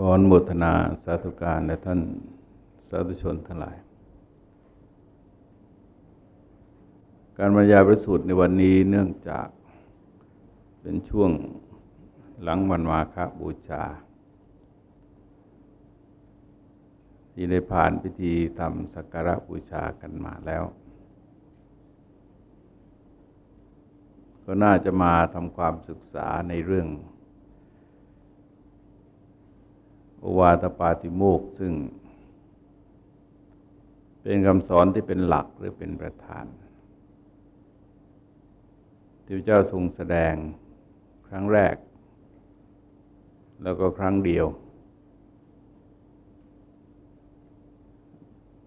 ขอนมทนาสาธุการและท่านสาธุชนทั้งหลาย การบรรยายประสูตรในวันนี้เนื่องจากเป็นช่วงหลังวันมาคบูชา ที่ได้ผ่านพิธีทำสักการะบูชากันมาแล้ว ก็น่าจะมาทำความศึกษาในเรื่อง โอวาตปาติโมกซึ่ง เป็นคำสอนที่เป็นหลักหรือเป็นประธาน ที่พระเจ้าทรงแสดงครั้งแรก แล้วก็ครั้งเดียว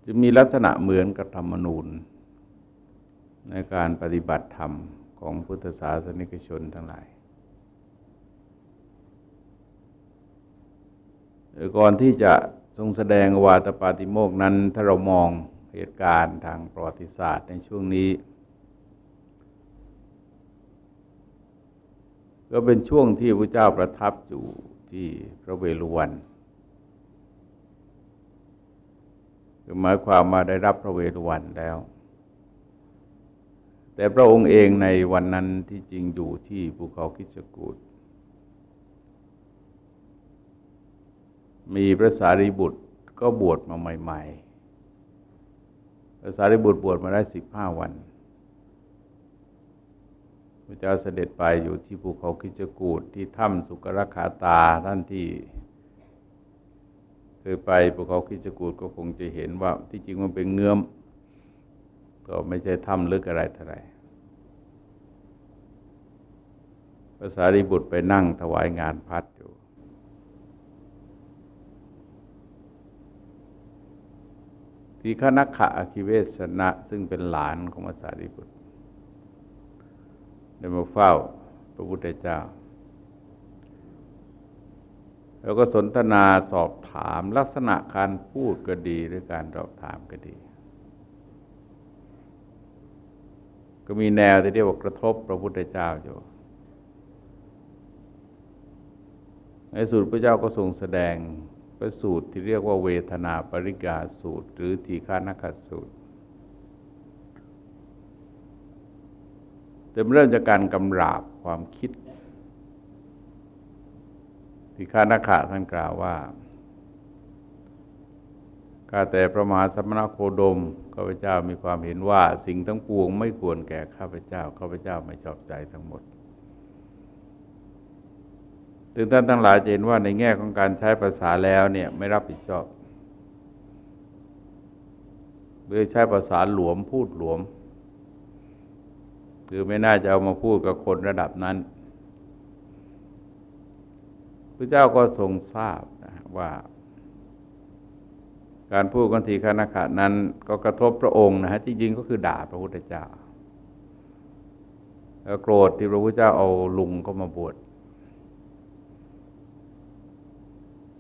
จะมีลักษณะเหมือนกับธรรมนูญ ในการปฏิบัติธรรมของพุทธศาสนิกชนทั้งหลาย ก่อนที่จะทรงแสดงวาตปาติโมกนั้น ถ้าเรามองเหตุการณ์ทางประวัติศาสตร์ในช่วงนี้ ก็เป็นช่วงที่พระเจ้าประทับอยู่ที่พระเวฬุวันคือหมายความมาได้รับพระเวฬุวันแล้ว แต่พระองค์เองในวันนั้นที่จริงอยู่ที่ภูเขาคิชกูด มีพระสารีบุตรก็บวชมาใหม่ ๆ พระสารีบุตรบวชมาได้สิบห้าวันพระเจ้าเสด็จไปอยู่ที่ภูเขาคิจกูดที่ถ้ำสุกรคาตาท่านที่เคยไปภูเขาคิจกูดก็คงจะเห็นว่าที่จริงมันเป็นเงื้อม ก็ไม่ใช่ถ้ำลึกอะไรเท่าไรพระสารีบุตรไปนั่งถวายงานพัดอยู่ ทีฆนักขะอคิเวสนะ ซึ่งเป็นหลานของพระสารีบุตรได้มาเฝ้าพระพุทธเจ้า แล้วก็สนทนาสอบถามลักษณะการพูดก็ดีหรือการสอบถามก็ดี ก็มีแนวที่เรียกว่ากระทบพระพุทธเจ้าอยู่ในสุดพระเจ้าก็ทรงแสดง ระสูตรที่เรียกว่าเวทนาปริกาสูตร หรือทีฆานักสูตรแต่เริ่มจากการกำราบความคิดทีฆานักะท่านกล่าวว่าข้าแต่พระมหาสมณโคดมข้าพเจ้ามีความเห็นว่าสิ่งทั้งปวงไม่ควรแก่ข้าพเจ้าข้าพเจ้าไม่ชอบใจทั้งหมด ถึงท่านทั้งหลายจะเห็นว่าในแง่ของการใช้ภาษาแล้วเนี่ยไม่รับผิดชอบหรือใช้ภาษาหลวมพูดหลวม คือไม่น่าจะเอามาพูดกับคนระดับนั้นพระเจ้าก็ทรงทราบนะว่า การพูดกันทีคณะขานั้นก็กระทบพระองค์นะฮะจริงๆก็คือด่าพระพุทธเจ้าแล้วโกรธที่พระพุทธเจ้าเอาลุงก็มาบวช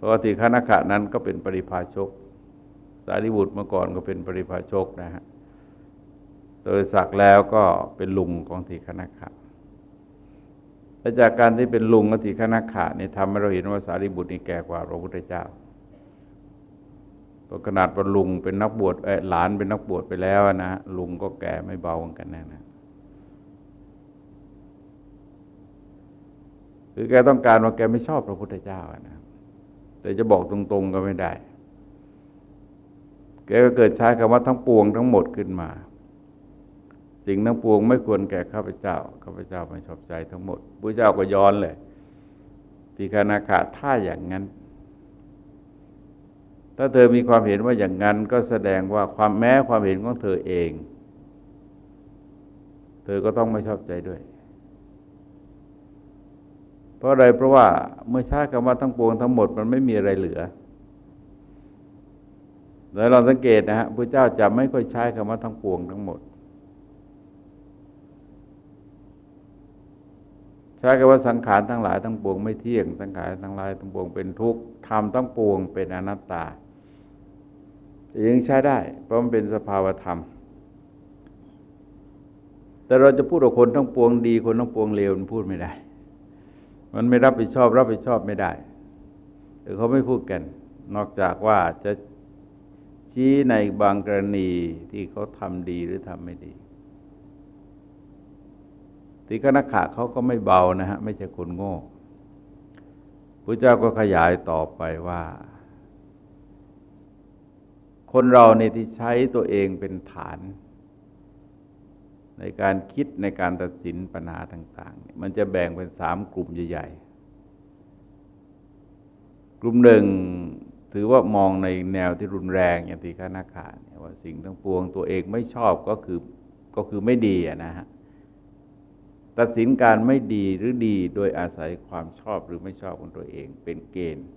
ปกติคณะขะนั้นก็เป็นปริพาชก สารีบุตรเมื่อก่อนก็เป็นปริพาชกนะฮะโดยสักแล้วก็เป็นลุงของทีคณะขะและจากการที่เป็นลุงของทีคณะขะนี่ทำให้เราเห็นว่าสารีบุตรนี่แก่กว่าพระพุทธเจ้าตัวขนาดว่าลุงเป็นนักบวชหลานเป็นนักบวชไปแล้วนะลุงก็แก่ไม่เบาเหมือนกันแน่นะคือแกต้องการว่าแกไม่ชอบพระพุทธเจ้านะ แต่จะบอกตรงๆก็ไม่ได้ แกก็เกิดใช้คำว่าทั้งปวงทั้งหมดขึ้นมา สิ่งทั้งปวงไม่ควรแก่ข้าพเจ้า ข้าพเจ้าไม่ชอบใจทั้งหมดพระเจ้าก็ย้อนเลยทีคานาคาถ้าอย่างนั้น ถ้าเธอมีความเห็นว่าอย่างนั้นก็แสดงว่าความแม้ความเห็นของเธอเอง เธอก็ต้องไม่ชอบใจด้วย เพราะอะไรเพราะว่าเมื่อใช้คำว่าทั้งปวงทั้งหมดมันไม่มีอะไรเหลือแล้วเราสังเกตนะฮะพระเจ้าจะไม่ค่อยใช้คำว่าทั้งปวงทั้งหมด ใช้คำว่าสังขารทั้งหลายทั้งปวงไม่เที่ยง สังขารทั้งหลายทั้งปวงเป็นทุกข์ทำทั้งปวงเป็นอนัตตายังใช้ได้ เพราะมันเป็นสภาวธรรม แต่เราจะพูดว่าคนทั้งปวงดี คนทั้งปวงเลวมันพูดไม่ได้ มันไม่รับผิดชอบ รับผิดชอบไม่ได้รือเขาไม่พูดกัน นอกจากว่าจะชี้ในบางกรณีที่เขาทำดีหรือทำไม่ดีตีกนักขะเขาก็ไม่เบานะฮะ ไม่ใช่คนโง่พระเจ้าก็ขยายต่อไปว่า คนเราในที่ใช้ตัวเองเป็นฐาน ในการคิดในการตัดสินปัญหาต่างๆ มันจะแบ่งเป็นสามกลุ่มใหญ่ๆ กลุ่มหนึ่งถือว่ามองในแนวที่รุนแรงอย่างที่ข้านาขาเนี่ยว่าสิ่งทั้งปวงตัวเองไม่ชอบก็คือก็คือไม่ดีนะฮะตัดสินการไม่ดีหรือดีโดยอาศัยความชอบหรือไม่ชอบของตัวเองเป็นเกณฑ์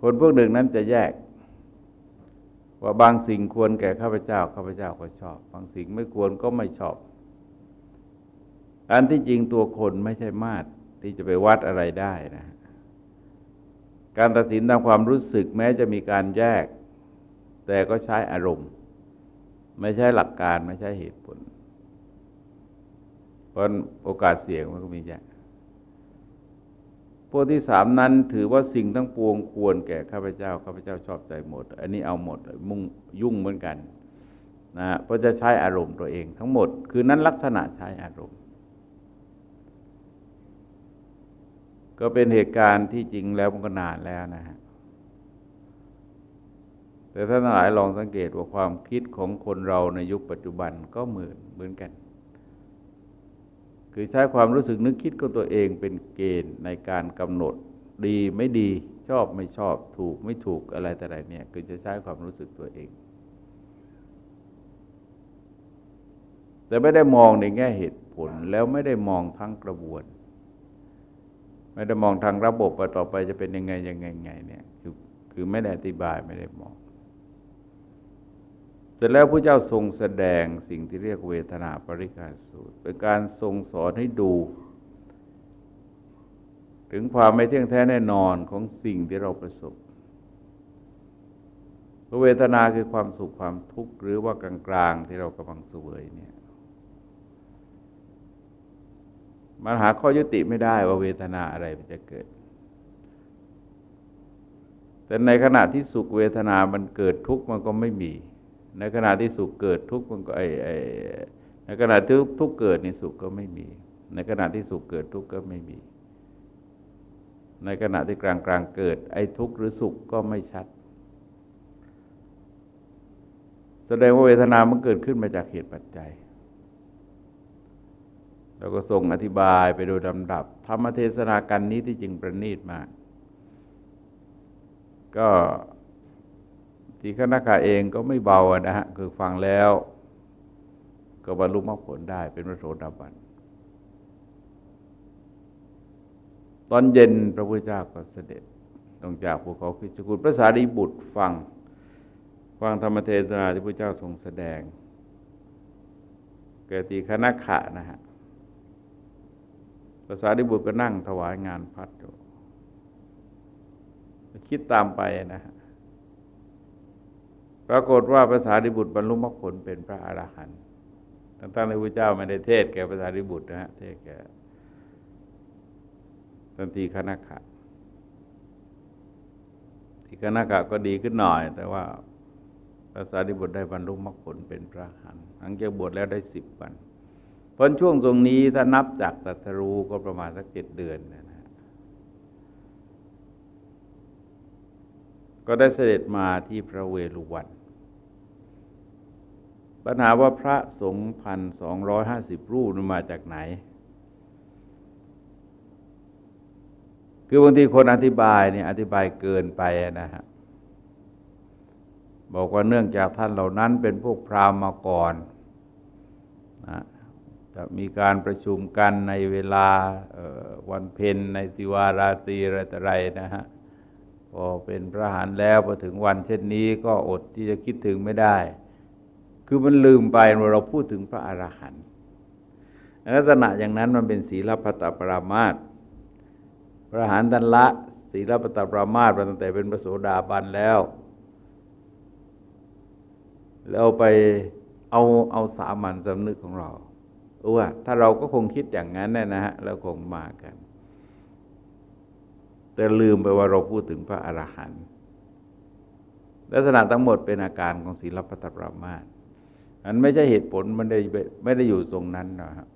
คนพวกหนึ่งนั้นจะแยก ว่าบางสิ่งควรแก่ข้าพเจ้าข้าพเจ้าก็ชอบ บางสิ่งไม่ควรก็ไม่ชอบ อันที่จริงตัวคนไม่ใช่มาตรที่จะไปวัดอะไรได้นะการตัดสินตามความรู้สึกแม้จะมีการแยก แต่ก็ใช้อารมณ์ ไม่ใช่หลักการไม่ใช่เหตุผล เพราะโอกาสเสี่ยงมันก็มีเยอะ พวกที่สามนั้นถือว่าสิ่งทั้งปวงควรแก่ข้าพเจ้าข้าพเจ้าชอบใจหมด อันนี้เอาหมดมุ่งยุ่งเหมือนกันนะเพราะจะใช้อารมณ์ตัวเองทั้งหมด คือนั้นลักษณะใช้อารมณ์ ก็เป็นเหตุการณ์ที่จริงแล้วมันก็นานแล้วนะฮะแต่ท่านหลายลองสังเกตว่าความคิดของคนเราในยุคปัจจุบันก็เหมือนเหมือนกัน คือใช้ความรู้สึกนึกคิดของตัวเองเป็นเกณฑ์ในการกำหนดดีไม่ดีชอบไม่ชอบถูกไม่ถูกอะไรแต่ไรเนี่ยคือจะใช้ความรู้สึกตัวเอง แต่ไม่ได้มองในแง่เหตุผลแล้วไม่ได้มองทั้งกระบวน ไม่ได้มองทางระบบว่าต่อไปจะเป็นยังไงยังไงไงเนี่ยคือคือไม่ได้อธิบายไม่ได้มอง เสร็จแล้วพระเจ้าทรงแสดงสิ่งที่เรียกเวทนาปริการสูตร เป็นการทรงสอนให้ดู ถึงความไม่เที่ยงแท้แน่นอนของสิ่งที่เราประสบเวทนาคือความสุขความทุกข์หรือว่ากลางๆที่เรากำลังสวยเนี่ยมันหาข้อยุติไม่ได้ว่าเวทนาอะไรมันจะเกิด แต่ในขณะที่สุขเวทนามันเกิดทุกข์มันก็ไม่มี ในขณะที่สุขเกิดทุกข์มันก็ไอไอในขณะที่ทุกข์เกิดในสุขก็ไม่มี ในขณะที่สุขเกิดทุกข์ก็ไม่มี ในขณะที่กลางกลางเกิด ไอ้ทุกข์หรือสุขก็ไม่ชัด แสดงว่าเวทนามันเกิดขึ้นมาจากเหตุปัจจัยเราก็ส่งอธิบายไปโดยลำดับ ธรรมเทศนากันนี้ที่จริงประณีตมาก ก็ ทีฆนาคาเองก็ไม่เบานะฮะคือฟังแล้ว ก็บรรลุมรรคผลได้เป็นพระโสดาบันตอนเย็นพระพุทธเจ้าก็เสด็จลงจากภูเขาคิจกุฎพระสารีบุตรฟังฟังธรรมเทศนาที่พระเจ้าทรงแสดง เกิดตีคณะขะนะฮะภาษาดิบุตรก็นั่งถวายงานพัดอยู่คิดตามไปนะฮะ ปรากฏว่าภาษาดิบุตรบรรลุมรรคผลเป็นพระอรหันต์ทั้งๆที่พระเจ้าไม่ได้เทศแก่ภาษาดิบุตรนะฮะเทศแก่ตันทีคณะขะที่คณะขะก็ดีขึ้นหน่อย แต่ว่าภาษาดิบุตรได้บรรลุมรรคผลเป็นพระอรหันต์หลังจากบวชแล้วได้สิบวันพราะช่วงตรงนี้ถ้านับจากตัทรูก็ประมาณสักเจ็ดเดือนนะฮะ ก็ได้เสด็จมาที่พระเวฬุวัน ปัญหาว่าพระสงฆ์พันสองร้อยห้าสิบรูปมาจากไหน คือบางทีคนอธิบายเนี่ยอธิบายเกินไปนะฮะบอกว่าเนื่องจากท่านเหล่านั้นเป็นพวกพราหมณ์มาก่อนนะจะมีการประชุมกันในเวลาวันเพ็ญในติวาราตรีอะไรต่ออะไรนะฮะ พอเป็นพระหานแล้วพอถึงวันเช่นนี้ก็อดที่จะคิดถึงไม่ได้ คือมันลืมไปว่าเราพูดถึงพระอรหันต์ลักษณะอย่างนั้นมันเป็นศีลพัตปรามาตพระหานตันละศีลพัตตปรามาตตั้งแต่เป็นพระโสดาบันแล้ว แล้วไปเอาเอาสามัญสำนึกของเราว่าถ้าเราก็คงคิดอย่างนั้นแน่นะฮะแล้วคงมากัน แต่ลืมไปว่าเราพูดถึงพระอรหันต์ลักษณะทั้งหมดเป็นอาการของศีลปัตปรามาสอันไม่ใช่เหตุผลมันได้ไม่ได้อยู่ตรงนั้นนะครับ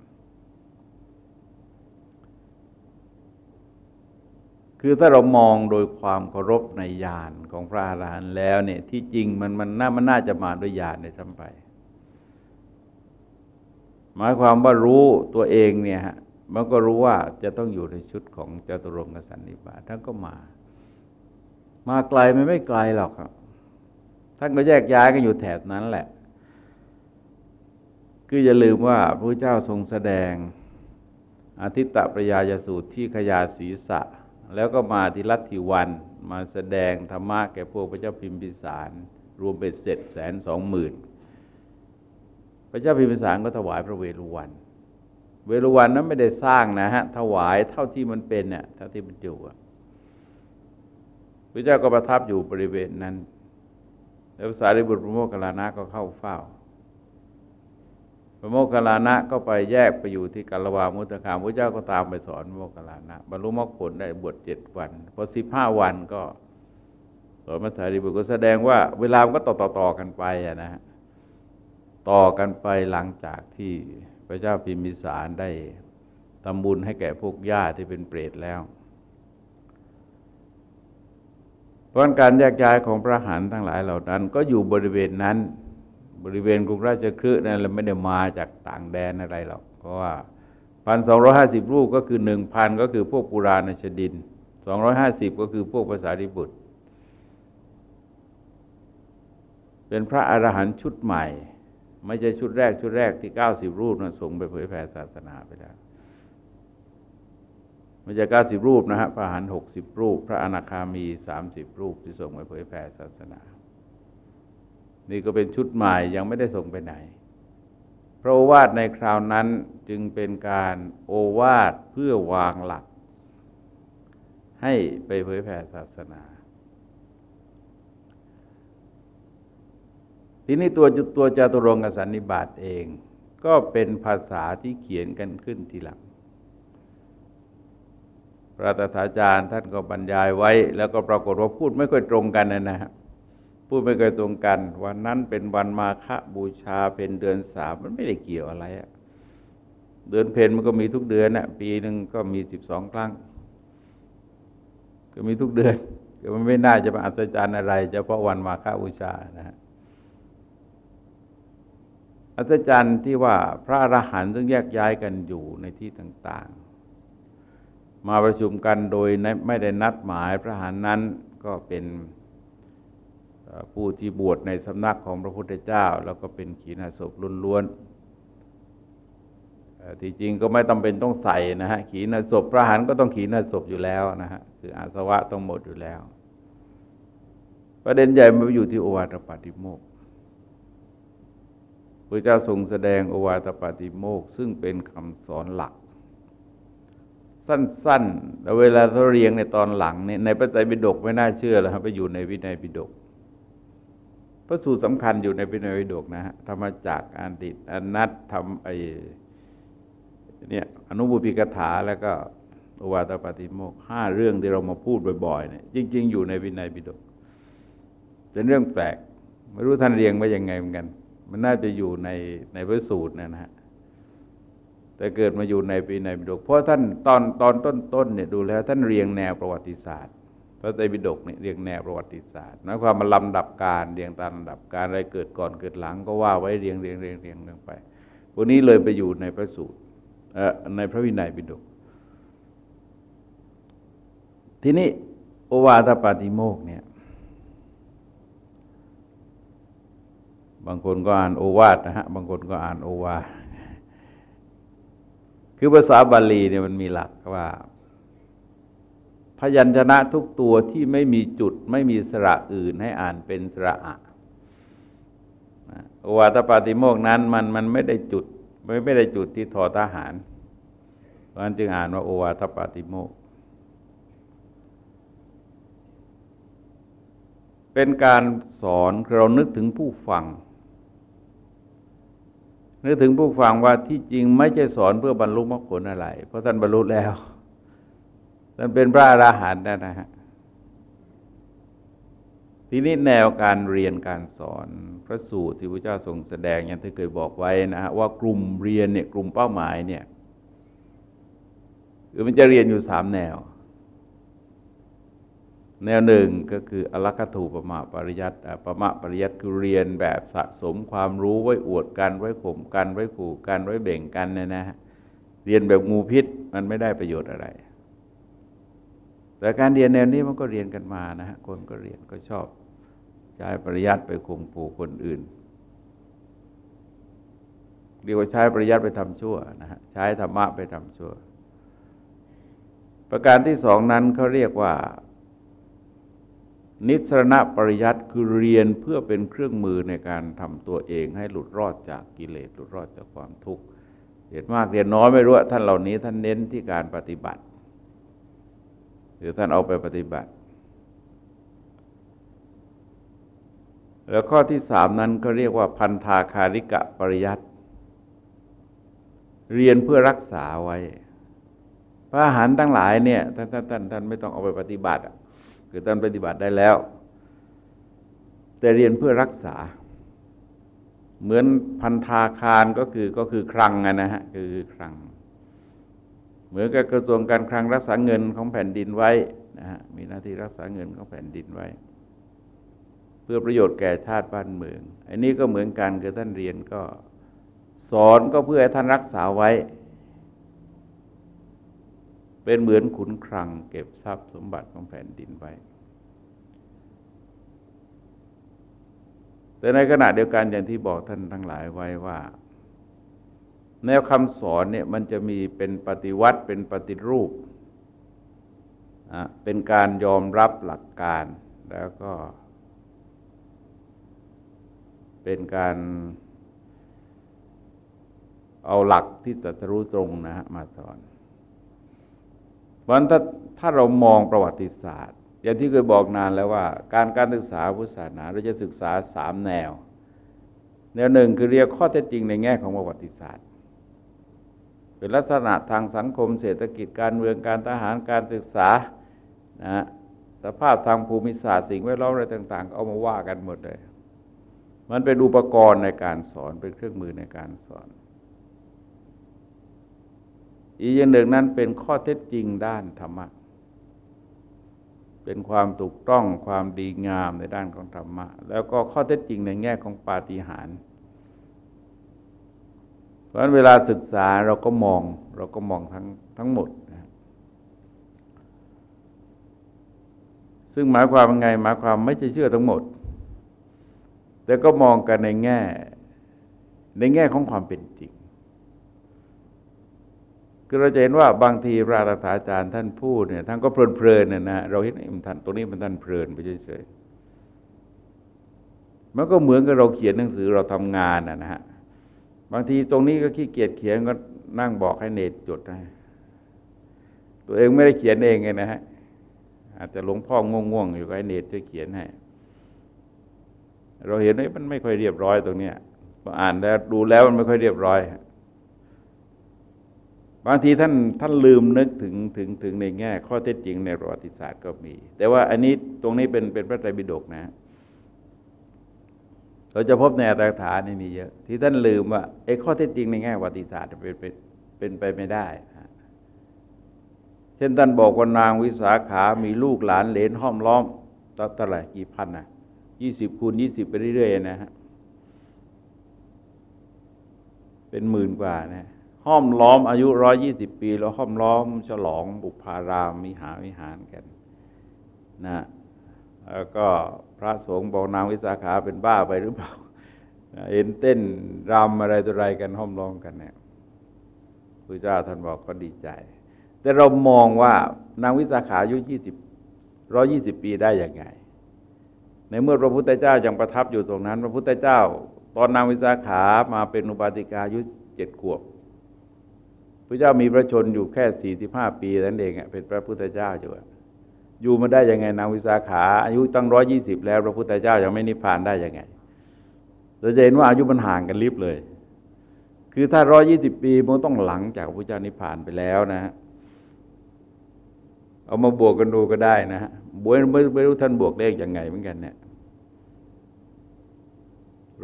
คือถ้าเรามองโดยความเคารพในญาณของพระอรหันต์แล้วเนี่ย ที่จริงมันมันน่ามันน่าจะมาด้วยญาณในทั้งไป หมายความว่ารู้ตัวเองเนี่ยฮะ มันก็รู้ว่าจะต้องอยู่ในชุดของจตุรงกสันนิบาตท่านก็มา มาไกลไม่ไม่ไกลหรอกครับ ท่านก็แยกย้ายกันอยู่แถบนั้นแหละ คืออย่าลืมว่าพระเจ้าทรงแสดงอาทิตตประยายสูตรที่ขยาศีษะแล้วก็มาที่ลัทธิวัน มาแสดงธรรมะแก่พวกพระเจ้าพิมพิสาร รวมเป็นเสร็จแสนสองหมื่นพระเจ้าพิมพิสารก็ถวายพระเวรุวัน เวรุวันนั้นไม่ได้สร้างนะฮะ ถวายเท่าที่มันเป็นเนี่ยเท่าที่มันอยู่พระเจ้าก็ประทับอยู่บริเวณนั้น แล้วสารีบุตรพระโมคคัลลานะก็เข้าเฝ้า พระโมคคัลลานะก็ไปแยกไปอยู่ที่กาลวามุตคามพระเจ้าก็ตามไปสอนพระโมคคัลลานะบรรลุมรรคผลได้บวชเจ็ดวันพอสิบห้าวันก็สอนมาสารีบุตรก็แสดงว่า เวลามันก็ต่อต่อต่อกันไปอะนะฮะต่อกันไปหลังจากที่ พระเจ้าพิมพิสารได้ทำบุญให้แก่พวกญาติที่เป็นเปรตแล้ว เพราะการแยกย้ายของพระหันทั้งหลายเหล่านั้น ก็อยู่บริเวณนั้น บริเวณกรุงราชคฤห์นั่นเราไม่ได้มาจากต่างแดนอะไรหรอกเพราะว่าพันสองร้อยห้าสิบรูปก็คือหนึ่งพันก็คือพวกปุราณชดินสองร้อยห้าสิบก็คือพวกภาษาริบุตร เป็นพระอรหันต์ชุดใหม่ ไม่ใช่ชุดแรกชุดแรกที่เก้าสิบรูปนะส่งไปเผยแผ่ศาสนาไปแล้วไม่ใช่เก้าสิบรูปนะฮะพระหันหกสิบรูป พระอนาคามีสามสิบรูปที่ส่งไปเผยแผ่ศาสนา นี่ก็เป็นชุดใหม่ยังไม่ได้ส่งไปไหนพระโอวาทในคราวนั้นจึงเป็นการโอวาทเพื่อวางหลัก ให้ไปเผยแผ่ศาสนา ทีนี้ตัวตัวจตุรงกสันนิบาตเอง ก็เป็นภาษาที่เขียนกันขึ้นทีหลัง พระตถาจารย์ท่านก็บรรยายไว้ แล้วก็ปรากฏว่าพูดไม่ค่อยตรงกันนะฮะพูดไม่เคยตรงกัน วันนั้นเป็นวันมาฆบูชาเป็นเดือนสามมันไม่ได้เกี่ยวอะไรอะเดือนเพนมันก็มีทุกเดือนน่ะปีหนึ่งก็มีสิบสองครั้ง ก็มีทุกเดือนก็มันไม่น่าจะมาอัศจรรย์อะไรเฉพาะวันมาฆบูชานะฮะ อัศจรรย์ที่ว่าพระอรหันต์ซึ่งแยกย้ายกันอยู่ในที่ต่าง ๆ มาประชุมกันโดยไม่ได้นัดหมายพระหันนั้นก็เป็นผู้ที่บวชในสำนักของพระพุทธเจ้า แล้วก็เป็นขีณาศพล้วนๆที่จริงก็ไม่ต้องเป็นต้องใส่นะฮะขีณาศพพระหันก็ต้องขีณาศพอยู่แล้วนะฮะคืออาสวะต้องหมดอยู่แล้ว ประเด็นใหญ่มันอยู่ที่โอวาทปาติโมก พระเจ้าทรงแสดงโอวาทปาติโมกซึ่งเป็นคำสอนหลัก สั้นๆแล้วเวลาเราเรียงในตอนหลังเนี่ยในพระไตรปิฎกไม่น่าเชื่อเลยครับไปอยู่ในวินัยปิฎกพระสูตรสำคัญอยู่ในปิณวิโดกนะฮะธรรมจักอันติอนัตทำไอเนี่ยอนุบุพิกถาแล้วก็อวาตปฏิโมกห้าเรื่องที่เรามาพูดบ่อยๆเนี่ยจริง ๆ อยู่ในวินัยปิฎกเป็นเรื่องแปลก ไม่รู้ท่านเรียงไว้ยังไงเหมือนกัน มันน่าจะอยู่ในในพระสูตรนะฮะแต่เกิดมาอยู่ในปีในปิฎกเพราะท่านตอนตอนต้นๆเนี่ยดูแล้ว ท่านเรียงแนวประวัติศาสตร์พระไตรปิฎกเนี่ยเรียงแนวประวัติศาสตร์หมายความมาลำดับการเรียงตามลำดับการอะไรเกิดก่อนเกิดหลังก็ว่าไว้เรียงเรียงเรียงเรียงเรียงไปพวกนี้เลยไปอยู่ในพระสูตรในพระวินัยปิฎกทีนี้โอวาทปาติโมกเนี่ย บางคนก็อ่านโอวาทนะฮะบางคนก็อ่านโอวา คือภาษาบาลีเนี่ยมันมีหลักว่า พยัญชนะทุกตัวที่ไม่มีจุดไม่มีสระอื่นให้อ่านเป็นสระอะโอวาทปาติโมกนั้นมันมันไม่ได้จุดไม่ไม่ได้จุดที่ทอทหาร เพราะนั้นจึงอ่านว่าโอวาทปาติโมกเป็นการสอนเรานึกถึงผู้ฟัง นึกถึงผู้ฟังว่าที่จริงไม่ใช่สอนเพื่อบรรลุมรรคผลอะไร เพราะท่านบรรลุแล้วท่านเป็นพระอราหันต์นะฮะทีนี้แนวการเรียนการสอนพระสูตรที่พระเจ้าทรงแสดงอย่างที่เคยบอกไว้นะฮะว่ากลุ่มเรียนเนี่ยกลุ่มเป้าหมายเนี่ยคือมันจะเรียนอยู่สามแนว แนวหนึ่งก็คืออลัคถูปมาปริยัติปมะปริยัติคือเรียนแบบสะสมความรู้ไว้อวดกันไว้ข่มกันไว้ขู่กันไว้เบ่งกันเนี่ยนะฮะเรียนแบบงูพิษมันไม่ได้ประโยชน์อะไร แต่การเรียนแนวนี้มันก็เรียนกันมานะฮะคนก็เรียนก็ชอบใช้ปริยัติไปข่มขู่คนอื่นเรียกว่าใช้ปริยัติไปทำชั่วนะฮะใช้ธรรมะไปทำชั่ว ประการที่สองนั้นเขาเรียกว่า นิสรณปริยัติคือเรียนเพื่อเป็นเครื่องมือในการทำตัวเองให้หลุดรอดจากกิเลสหลุดรอดจากความทุกข์เรียนมากเรียนน้อยไม่รู้ท่านเหล่านี้ท่านเน้นที่การปฏิบัติ หรือท่านเอาไปปฏิบัติ แล้วข้อที่สามนั้นก็เรียกว่าพันธาคาริกะปริยัติเรียนเพื่อรักษาไว้ พระอาหารทั้งหลายเนี่ยท่านท่านท่านท่านไม่ต้องเอาไปปฏิบัติ คือท่านปฏิบัติได้แล้ว แต่เรียนเพื่อรักษา เหมือนพันธาคารก็คือก็คือคลังนะฮะคือคลัง เหมือนกับกระทรวงการคลังรักษาเงินของแผ่นดินไว้นะฮะมีหน้าที่รักษาเงินของแผ่นดินไว้ เพื่อประโยชน์แก่ชาติบ้านเมือง อันนี้ก็เหมือนกันคือท่านเรียนก็สอนก็เพื่อให้ท่านรักษาไว้ เป็นเหมือนขุนคลังเก็บทรัพย์สมบัติของแผ่นดินไว้ แต่ในขณะเดียวกันอย่างที่บอกท่านทั้งหลายไว้ว่า แนวคำสอนเนี่ยมันจะมีเป็นปฏิวัติเป็นปฏิรูป เป็นการยอมรับหลักการแล้วก็ เป็นการเอาหลักที่จะรู้ตรงนะฮะมาสอน เพราะฉะนั้นถ้าถ้าเรามองประวัติศาสตร์ อย่างที่เคยบอกนานแล้วว่า การการศึกษาพุทธศาสนาเราจะศึกษาสามแนว แนวหนึ่งคือเรียกข้อเท็จจริงในแง่ของประวัติศาสตร์ เป็นลักษณะทางสังคมเศรษฐกิจการเมืองการทหารการศึกษานะสภาพทางภูมิศาสตร์สิ่งแวดล้อมอะไรต่าง ๆ เอามาว่ากันหมดเลย มันเป็นอุปกรณ์ในการสอนเป็นเครื่องมือในการสอน อีกอย่างหนึ่งนั้นเป็นข้อเท็จจริงด้านธรรมะ เป็นความถูกต้องความดีงามในด้านของธรรมะ แล้วก็ข้อเท็จจริงในแง่ของปาฏิหาริย์เพราะฉะนั้นเวลาศึกษาเราก็มองเราก็มองทั้งทั้งหมดนะซึ่งหมายความว่าไงหมายความไม่ใช่เชื่อทั้งหมด แต่ก็มองกันในแง่ ในแง่ของความเป็นจริง คือเราจะเห็นว่าบางทีพระราชาจารย์ท่านพูดเนี่ยท่านก็เพลินๆเนี่ยนะเราเห็นมันท่านตรงนี้มันท่านเพลินไปเฉยๆมันก็เหมือนกับเราเขียนหนังสือเราทำงานนะฮะบางทีตรงนี้ก็ขี้เกียจเขียนก็นั่งบอกให้เนตจดให้ตัวเองไม่ได้เขียนเองไงนะฮะอาจจะหลวงพ่อง่วงๆอยู่ก็ให้เนตจะเขียนให้เราเห็นว่ามันไม่ค่อยเรียบร้อยตรงเนี้ยพออ่านแล้วดูแล้วมันไม่ค่อยเรียบร้อย บางทีท่านท่านลืมนึกถึงถึงถึงในแง่ ข้อเท็จจริงในประวัติศาสตร์ก็มี แต่ว่าอันนี้ตรงนี้เป็นเป็นพระไตรปิฎกนะ เราจะพบในอัตถกถานี่มีเยอะ ที่ท่านลืมว่าไอ้ข้อเท็จจริงในแง่ประวัติศาสตร์เป็นเป็นเป็นไปไม่ได้เช่นท่านบอกว่านางวิสาขามีลูกหลานเหลนห้อมล้อมต่อเท่าไหร่กี่พันนะยี่สิบคูณยี่สิบไปเรื่อยๆนะฮะเป็นหมื่นกว่านะ ห้อมล้อมอายุร้อยี่สิบปี แล้วห้อมล้อม ฉลองบุพารามมิหาวิหารกันนะแล้วก็พระสงฆ์บอกนางวิสาขาเป็นบ้าไปหรือเปล่าเห็นเต้นรำอะไรตัวไรกันห้อมล้อมกันเนี่ยพระเจ้าท่านบอกก็ดีใจ แต่เรามองว่านางวิสาขาอายุยี่สิบร้อยี่สิบปีได้ยังไง ในเมื่อพระพุทธเจ้ายังประทับอยู่ตรงนั้น พระพุทธเจ้า ตอนนางวิสาขามาเป็นอุบาติกาอายุเจ็ดขวบ พระเจ้ามีพระชนอยู่แค่สี่สิบห้าปีนั่นเองเป็นพระพุทธเจ้าอยู่อยู่มาได้ยังไงนางวิสาขาอายุตั้งร้อยี่สิบแล้วพระพุทธเจ้ายังไม่นิพพานได้ยังไง เราจะเห็นว่าอายุมันห่างกันลิบเลย คือถ้าร้อยี่สิบปีมันต้องหลังจากพระเจ้านิพพานไปแล้วนะฮะเอามาบวกกันดูก็ได้นะฮะบวยไม่ไม่รู้ท่านบวกเลขยังไงเหมือนกันเนี่ย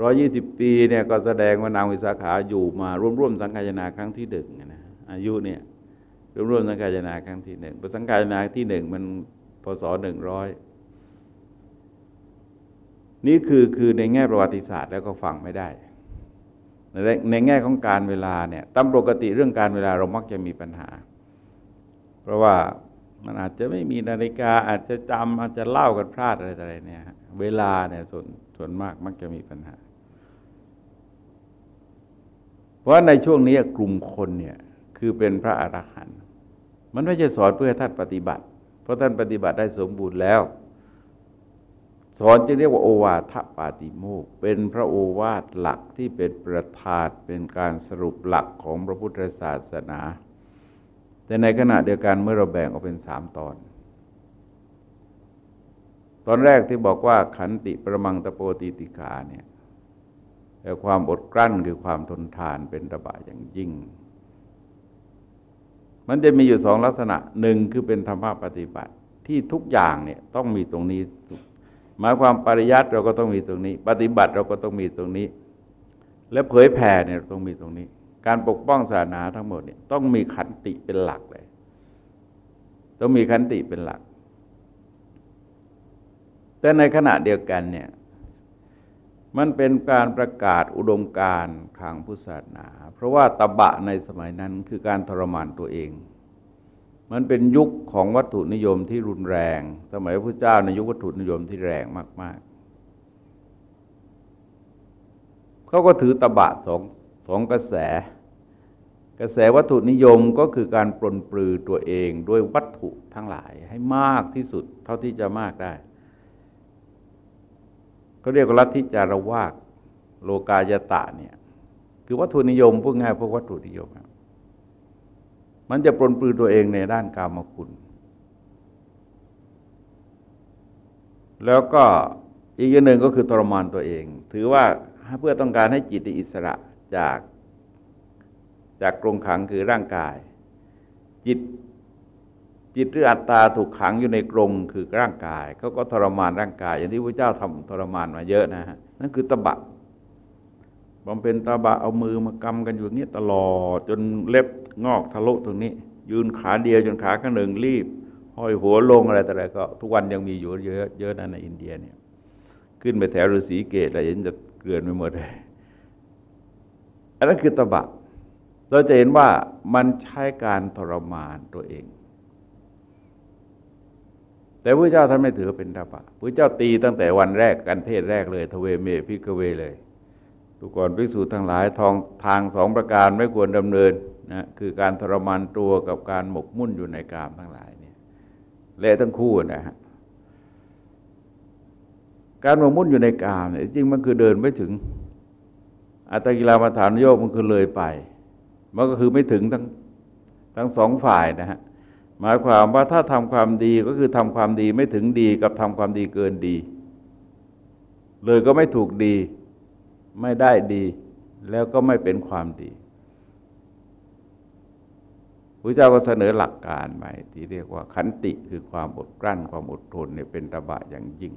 ร้อยี่สิบปีเนี่ยก็แสดงว่านางวิสาขาอยู่มาร่วมๆสังกายนาครั้งที่หนึ่งนะ อายุเนี่ยร่วมสังกายนาครั้งที่หนึ่งประสังกายนาที่หนึ่งมันพศหนึ่งร้อยนี่คือคือในแง่ประวัติศาสตร์แล้วก็ฟังไม่ได้ ในในแง่ของการเวลาเนี่ยตามปกติเรื่องการเวลาเรามักจะมีปัญหา เพราะว่ามันอาจจะไม่มีนาฬิกาอาจจะจำอาจจะเล่ากันพลาดอะไรอะไรเนี่ยเวลาเนี่ยส่วนส่วนมากมักจะมีปัญหา เพราะในช่วงนี้กลุ่มคนเนี่ย คือเป็นพระอรหันต์มันไม่ใช่สอนเพื่อท่านปฏิบัติ เพราะท่านปฏิบัติได้สมบูรณ์แล้ว สอนจะเรียกว่าโอวาทปาติโมกเป็นพระโอวาทหลักที่เป็นประธานเป็นการสรุปหลักของพระพุทธศาสนา แต่ในขณะเดียวกันเมื่อเราแบ่งออกเป็นสามตอน ตอนแรกที่บอกว่าขันติประมังตะโปติติกาเนี่ยแต่ความอดกลั้นคือความทนทานเป็นตบะอย่างยิ่ง มันจะมีอยู่สองลักษณะหนึ่งคือเป็นธรรมะปฏิบัติที่ทุกอย่างเนี่ยต้องมีตรงนี้ หมายความปริยัติเราก็ต้องมีตรงนี้ ปฏิบัติเราก็ต้องมีตรงนี้ และเผยแผ่เนี่ยต้องมีตรงนี้ การปกป้องศาสนาทั้งหมดเนี่ยต้องมีขันติเป็นหลักเลย ต้องมีขันติเป็นหลัก แต่ในขณะเดียวกันเนี่ย มันเป็นการประกาศอุดมการทางพุทธศาสนา เพราะว่าตบะในสมัยนั้นคือการทรมานตัวเอง มันเป็นยุคของวัตถุนิยมที่รุนแรง สมัยพระเจ้าในยุควัตถุนิยมที่แรงมากๆเขาก็ถือตบะสองสองกระแส กระแสวัตถุนิยมก็คือการปลนปลือตัวเองด้วยวัตถุทั้งหลายให้มากที่สุดเท่าที่จะมากได้ เขาเรียกว่าลัทธิจารวากโลกายตะเนี่ย คือวัตถุนิยมพูดง่ายพวกวัตถุนิยม มันจะปลนปลือตัวเองในด้านกามคุณ แล้วก็อีกอย่างหนึ่งก็คือทรมานตัวเอง ถือว่าเพื่อต้องการให้จิตอิสระจากจากกรงขังคือร่างกาย จิต จิตหรืออัตตาถูกขังอยู่ในกรงคือร่างกายเขาก็ทรมานร่างกาย อย่างที่พระเจ้าทำทรมานมาเยอะนะฮะนั่นคือตบะบำเพ็ญตบะเอามือมากำกันอยู่อย่างนี้ตลอดจนเล็บงอกทะลุตรงนี้ ยืนขาเดียวจนขาข้างหนึ่งรีบห้อยหัวลงอะไรแต่อะไรก็ ทุกวันยังมีอยู่เยอะเยอะนะในอินเดียเนี่ย ขึ้นไปแถวฤาษีเกตอะไรยันจะเกลื่อนไปหมดเลยอันนั้นคือตบะ เราจะเห็นว่ามันใช้การทรมานตัวเอง แต่พระเจ้าท่านไม่ถือเป็นตบะพระเจ้าตีตั้งแต่วันแรกกัณฑ์เทศน์แรกเลย เทฺวเม ภิกฺขเวเลยดูก่อนภิกษุทั้งหลายหนทางสองประการไม่ควรดำเนินนะคือการทรมานตัวกับการหมกมุ่นอยู่ในกามทั้งหลายเนี่ยเละทั้งคู่นะฮะการหมกมุ่นอยู่ในกามเนี่ยจริงมันคือเดินไม่ถึง อัตกิลามาฐานโยกมันคือเลยไป มันก็คือไม่ถึงทั้งทั้งสองฝ่ายนะฮะ หมายความว่าถ้าทำความดีก็คือทำความดีไม่ถึงดีกับทำความดีเกินดี เลยก็ไม่ถูกดี ไม่ได้ดี แล้วก็ไม่เป็นความดีพระเจ้าก็เสนอหลักการใหม่ที่เรียกว่าขันติคือความอดกลั้นความอดทนเนี่ยเป็นตบะอย่างยิ่ง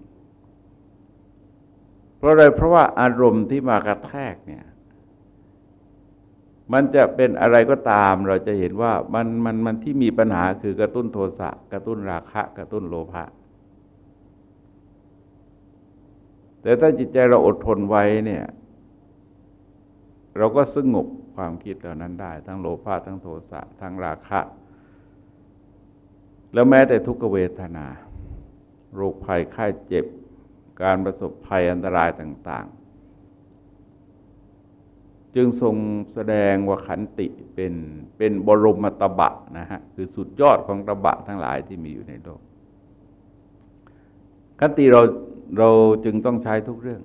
เพราะอะไรเพราะว่าอารมณ์ที่มากระแทกเนี่ย มันจะเป็นอะไรก็ตามเราจะเห็นว่ามันมันมันที่มีปัญหาคือกระตุ้นโทสะกระตุ้นราคะ กระตุ้นโลภะแต่ถ้าจิตใจเราอดทนไว้เนี่ย เราก็สงบความคิดเหล่านั้นได้ ทั้งโลภะทั้งโทสะทั้งราคะ แล้วแม้แต่ทุกขเวทนา โรคภัยไข้เจ็บ การประสบภัยอันตรายต่าง ๆ จึงทรงแสดงว่าขันติเป็นเป็นบรมตบะนะฮะคือสุดยอดของตบะทั้งหลายที่มีอยู่ในโลกขันติเราเราจึงต้องใช้ทุกเรื่อง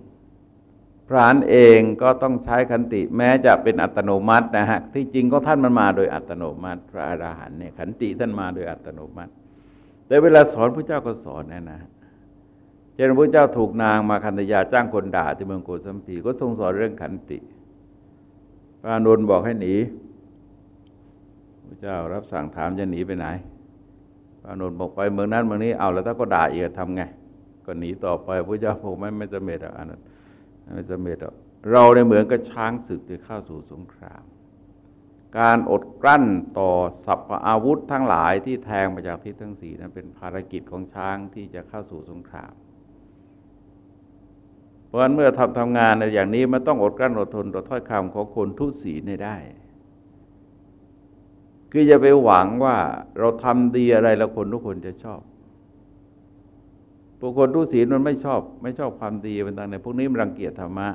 พระานเองก็ต้องใช้ขันติ แม้จะเป็นอัตโนมัตินะฮะที่จริงก็ท่านมันมาโดยอัตโนมัติ พระอราหันต์เนี่ยขันติท่านมาโดยอัตโนมัติ แต่เวลาสอนพระเจ้าก็สอนนะนะเช่นพระเจ้าถูกนางมาคันธยาจ้างคนด่าที่เมืองโกสัมพีก็ทรงสอนเรื่องขันติ พระอนุนบอกให้หนีพระเจ้ารับสั่งถามจะหนีไปไหน พระนนท์บอกไปเมืองนั้นเมืองนี้เอาแล้วถ้าก็ด่าอีกทำไง ก็หนีต่อไปพระเจ้าบอกไม่ไม่จะเม็ดอะอันนั้นไม่จะเม็ดอะเราในเหมือนกับช้างศึกที่เข้าสู่สงคราม การอดกลั้นต่อสัพพอาวุธทั้งหลายที่แทงมาจากทิศทั้งสี่นั้นเป็นภารกิจของช้างที่จะเข้าสู่สงคราม ราะฉะนั้นเมื่อทำทำงานในอย่างนี้มันต้องอดกลั้นอดทนต่อถ้อยคำของคนทุศีนได้ คืออย่าไปหวังว่าเราทำดีอะไรแล้วคนทุกคนจะชอบบุคคลทุศีลมันไม่ชอบ ไม่ชอบความดีเป็นต่างในพวกนี้มันรังเกียจธรรมะ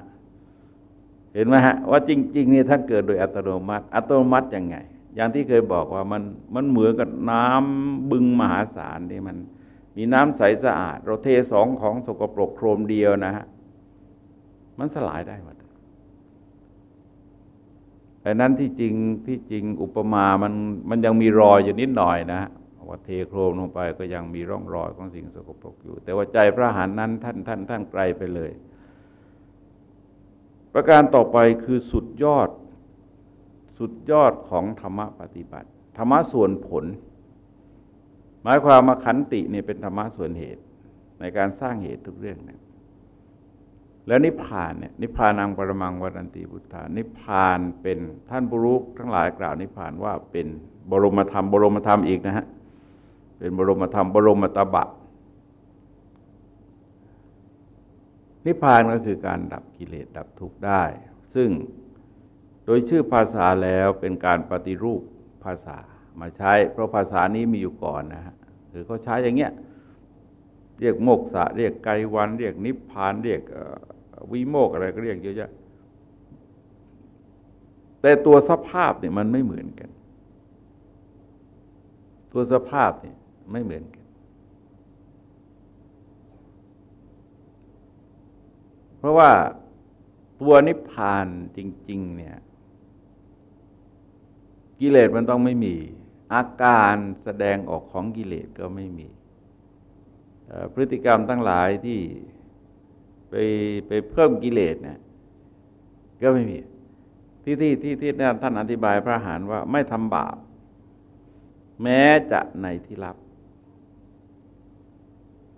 เห็นไหมฮะว่าจริง ๆ นี่ท่านเกิดโดยอัตโนมัติ อัตโนมัติยังไง อย่างที่เคยบอกว่ามันมันเหมือนกับน้ำบึงมหาศาลนี่มัน มีน้ำใสสะอาด เราเทสองของสกปรกโครมเดียวนะฮะ มันสลายได้หมดแต่นั้นที่จริงที่จริงอุปมามันมันยังมีรอยอยู่นิดหน่อยนะว่าเทโครมลงไปก็ยังมีร่องรอยของสิ่งสกปรกอยู่ แต่ว่าใจพระหานนั้นท่านท่านท่านไกลไปเลย ประการต่อไปคือสุดยอด สุดยอดของธรรมปฏิบัติ ธรรมะส่วนผล หมายความมาขันติเนี่ยเป็นธรรมะส่วนเหตุ ในการสร้างเหตุทุกเรื่องเนี่ย แล้วนิพพานเนี่ยนิพพานังปรมังวรันติพุทธานิพพานเป็นท่านบุรุษทั้งหลายกล่าวนิพพานว่าเป็นบรมธรรม บรมธรรมอีกนะฮะเป็นบรมธรรม บรมตบะ นิพพานก็คือการดับกิเลสดับทุกข์ได้ ซึ่งโดยชื่อภาษาแล้วเป็นการปฏิรูปภาษามาใช้ เพราะภาษานี้มีอยู่ก่อนนะฮะคือเขาใช้อย่างเงี้ยเรียกโมกษะเรียกไกวัน เรียกนิพพานเรียก วิโมกอะไรก็เรียกเยอะแยะแต่ตัวสภาพเนี่ยมันไม่เหมือนกัน ตัวสภาพเนี่ยไม่เหมือนกัน เพราะว่าตัวนิพพานจริง ๆ เนี่ย กิเลสมันต้องไม่มี อาการแสดงออกของกิเลสก็ไม่มี พฤติกรรมทั้งหลายที่ ไปไปเพิ่มกิเลสเนี่ยก็ไม่มี ที่ที่ที่ที่ท่านอธิบายพระหารว่าไม่ทำบาป แม้จะในที่ลับ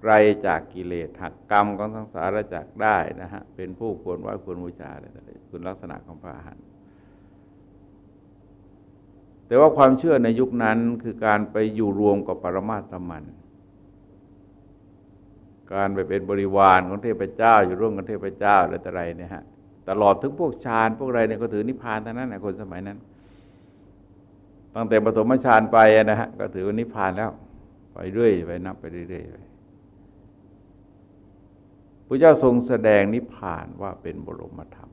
ไกลจากกิเลสหักกรรมของทั้งสารจักได้นะฮะ เป็นผู้ควรไหว้ควรบูชาอะไรต่างๆคุณลักษณะของพระหารแต่ว่าความเชื่อในยุคนั้นคือการไปอยู่รวมกับปรมาตมัน การไปเป็นบริวารของเทพเจ้า อยู่ร่วมกับเทพเจ้าอะไรต่ออะไรเนี่ยฮะตลอดถึงพวกฌานพวกอะไรเนี่ยก็ถือนิพพานทั้งนั้นนะคนสมัยนั้น ตั้งแต่ปฐมฌานไปนะฮะก็ถือว่านิพพานแล้ว ไปเรื่อยไปนับไปเรื่อยไปพระเจ้าทรงแสดงนิพพานว่าเป็นบรมธรรม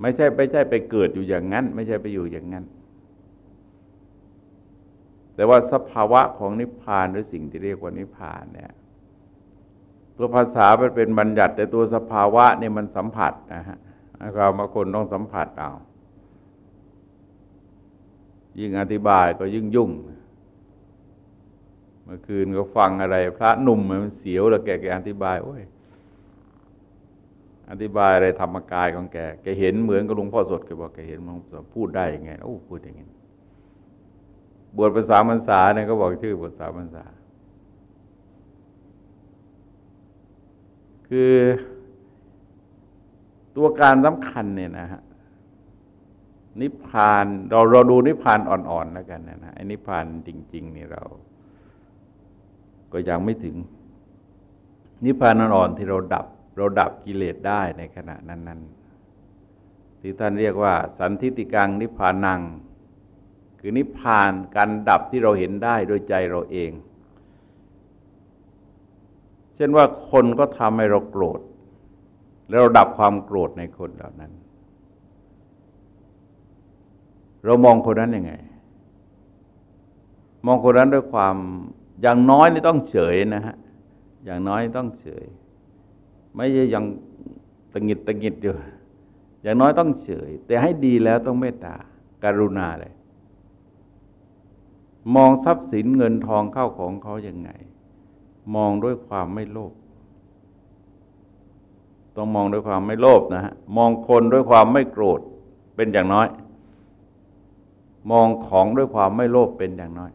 ไม่ใช่ไม่ใช่ไปเกิดอยู่อย่างนั้น ไม่ใช่ไปอยู่อย่างนั้น แต่ว่าสภาวะของนิพพานหรือสิ่งที่เรียกว่านิพพานเนี่ย ตัวภาษามันเป็นบัญญัติ แต่ตัวสภาวะเนี่ยมันสัมผัสนะฮะเรามาคนต้องสัมผัสเอา ยิ่งอธิบายก็ยิ่งยุ่ง เมื่อคืนก็ฟังอะไร พระหนุ่มมันเสียวแล้วแกแกอธิบายโอ้ยอธิบายอะไรธรรมกายของแก แกเห็นเหมือนกับหลวงพ่อสดแกบอกแกเห็นหลวงพ่อสดพูดได้ยังไง โอ้พูดอย่างไงบวชภาษาพรรษาเนี่ยก็บอกชื่อบวชภาษาพรรษา คือตัวการสำคัญเนี่ยนะฮะนิพพานเราเราดูนิพพานอ่อนๆแล้วกันนะนะไอ้นิพพานจริง ๆ นี่เรา ก็ยังไม่ถึง นิพพานอ่อนๆที่เราดับ เราดับกิเลสได้ในขณะนั้น ๆ ที่ท่านเรียกว่า สันทิติกังนิพพานัง คือนิพพานการดับที่เราเห็นได้โดยใจเราเอง เช่นว่าคนก็ทำให้เราโกรธ แล้วเราดับความโกรธในคนเหล่านั้น เรามองคนนั้นยังไง มองคนนั้นด้วยความอย่างน้อยนี่ต้องเฉยนะฮะ อย่างน้อยต้องเฉย ไม่ใช่ยังตะงิดตะงิดอยู่ อย่างน้อยต้องเฉย แต่ให้ดีแล้วต้องเมตตาการุณาเลย มองทรัพย์สินเงินทองเข้าของเขาอย่างไง มองด้วยความไม่โลภต้องมองด้วยความไม่โลภนะฮะมองคนด้วยความไม่โกรธเป็นอย่างน้อย มองของด้วยความไม่โลภเป็นอย่างน้อย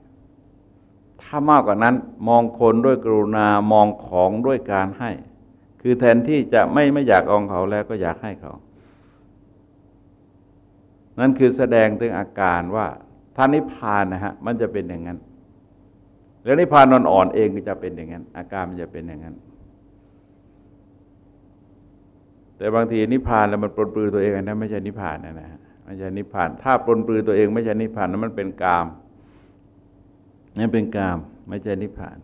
ถ้ามากกว่านั้น มองคนด้วยกรุณามองของด้วยการให้ คือแทนที่จะไม่ไม่อยากองเขาแล้วก็อยากให้เขา นั่นคือแสดงถึงอาการว่าท่านิพพานนะฮะมันจะเป็นอย่างนั้น แล้วนิพพานอ่อนๆเองก็จะเป็นอย่างนั้น อาการมันจะเป็นอย่างนั้น แต่บางทีนิพพานแล้วมันปลนปลือตัวเองนะไม่ใช่นิพพานนะนะไม่ใช่นิพพาน ถ้าปลนปลือตัวเอง ไม่ใช่นิพพานนั้นมันเป็นกามนั่นเป็นกาม ไม่ใช่นิพพาน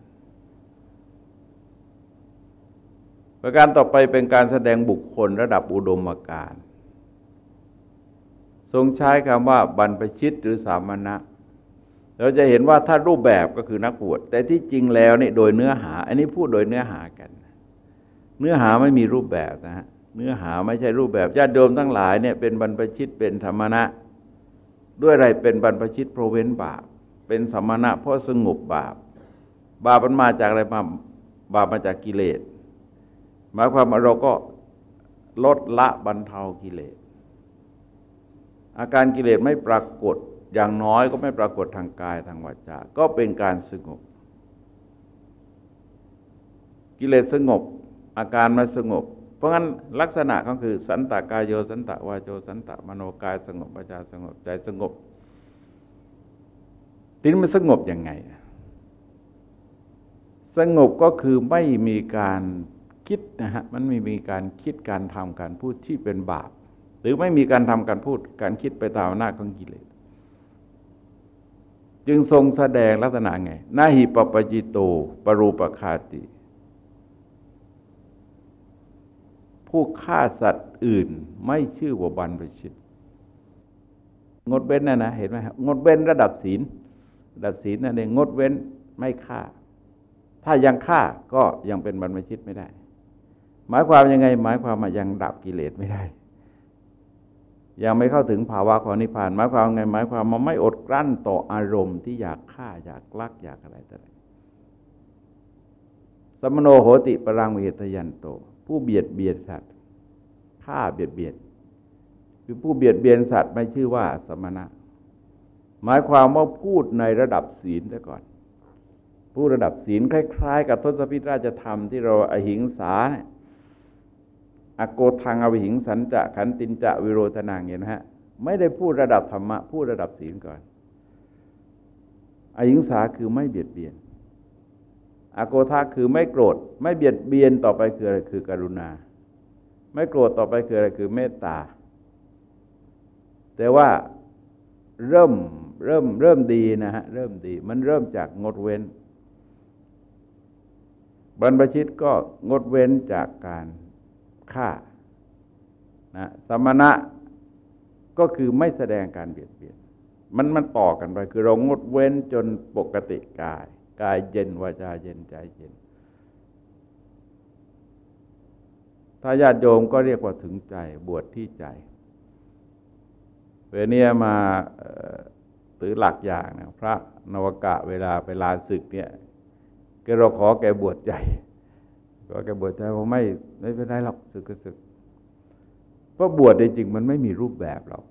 ประการต่อไปเป็นการแสดงบุคคลระดับอุดมการทรงใช้คำว่าบรรพชิตหรือสามณะ เราจะเห็นว่าถ้ารูปแบบก็คือนักบวชแต่ที่จริงแล้วนี่โดยเนื้อหา อันนี้พูดโดยเนื้อหากัน เนื้อหาไม่มีรูปแบบนะฮะเนื้อหาไม่ใช่รูปแบบญาติโยมทั้งหลายเนี่ยเป็นบรรพชิตเป็นธรรมณะ ด้วยอะไรเป็นบรรพชิตเพราะเว้นบาป เป็นสมณะเพราะสงบบาป บาปมันมาจากอะไรมาบาปมาจากกิเลสหมายความว่าเราก็ลดละบรรเทากิเลสอาการกิเลสไม่ปรากฏ อย่างน้อยก็ไม่ปรากฏทางกายทางวาจาก็เป็นการสงบ กิเลสสงบ อาการมาสงบ เพราะงั้นลักษณะก็คือ สันตากายโยสันตวาโจสันตมโนกายสงบวาจาสงบใจสงบทีนี้มันสงบยังไง สงบก็คือไม่มีการคิดนะฮะมันไม่มีการคิดการทำการพูดที่เป็นบาป หรือไม่มีการทำการพูดการคิดไปตามหน้าของกิเลส จึงทรงแสดงลักษณะไงนาหิปปจิโต ปรูปคาติ ผู้ฆ่าสัตว์อื่นไม่ชื่อว่าบันปชิต งดเว้นนะนะ เห็นไหมครับงดเว้นระดับศีล ระดับศีลนั่นเองงดเว้นไม่ฆ่า ถ้ายังฆ่าก็ยังเป็นบรรพชิตไม่ได้ หมายความยังไง หมายความว่ายังดับกิเลสไม่ได้ ยังไม่เข้าถึงภาวะของนิพพานหมายความไงหมายความมันไม่อดกลั้นต่ออารมณ์ที่อยากฆ่าอยากลักอยากอะไรต่างสมโนโหติปรังวิเหตยันโต ผู้เบียดเบียนสัตว์ฆ่าเบียดเบียนคือผู้เบียดเบียนสัตว์ไม่ชื่อว่าสมณะ หมายความว่าพูดในระดับศีลซะก่อน ผู้ระดับศีลคล้าย ๆ กับทศพิธราชธรรมที่เราอหิงสาเนี่ย อโกทังอวิหิงสันจะขันตินจะวิโรธนางเห็นไหมฮะไม่ได้พูดระดับธรรมะ พูดระดับศีลก่อน อหิงสาคือไม่เบียดเบียน อโกทาคือไม่โกรธ ไม่เบียดเบียนต่อไปคืออะไรคือกรุณา ไม่โกรธต่อไปคืออะไรคือเมตตา แต่ว่าเริ่มเริ่มเริ่มดีนะฮะเริ่มดี มันเริ่มจากงดเว้น บรรพชิตก็งดเว้นจากการ ฆ่านะสมณะก็คือไม่แสดงการเบียดเบียน มันมันต่อกันไป คือเรางดเว้นจนปกติกาย กายเย็นวาจาเย็นใจเย็น ถ้าญาติโยมก็เรียกว่าถึงใจบวชที่ใจเวเนียมาถือหลักอย่างนะพระนวกะเวลาไปลาศึกเนี่ยก็เราขอแกบวชใจ ก็แกบวชใจว่าไม่ไม่เป็นไรหรอกสึกก็สึกเพราะบวชจริงมันไม่มีรูปแบบหรอก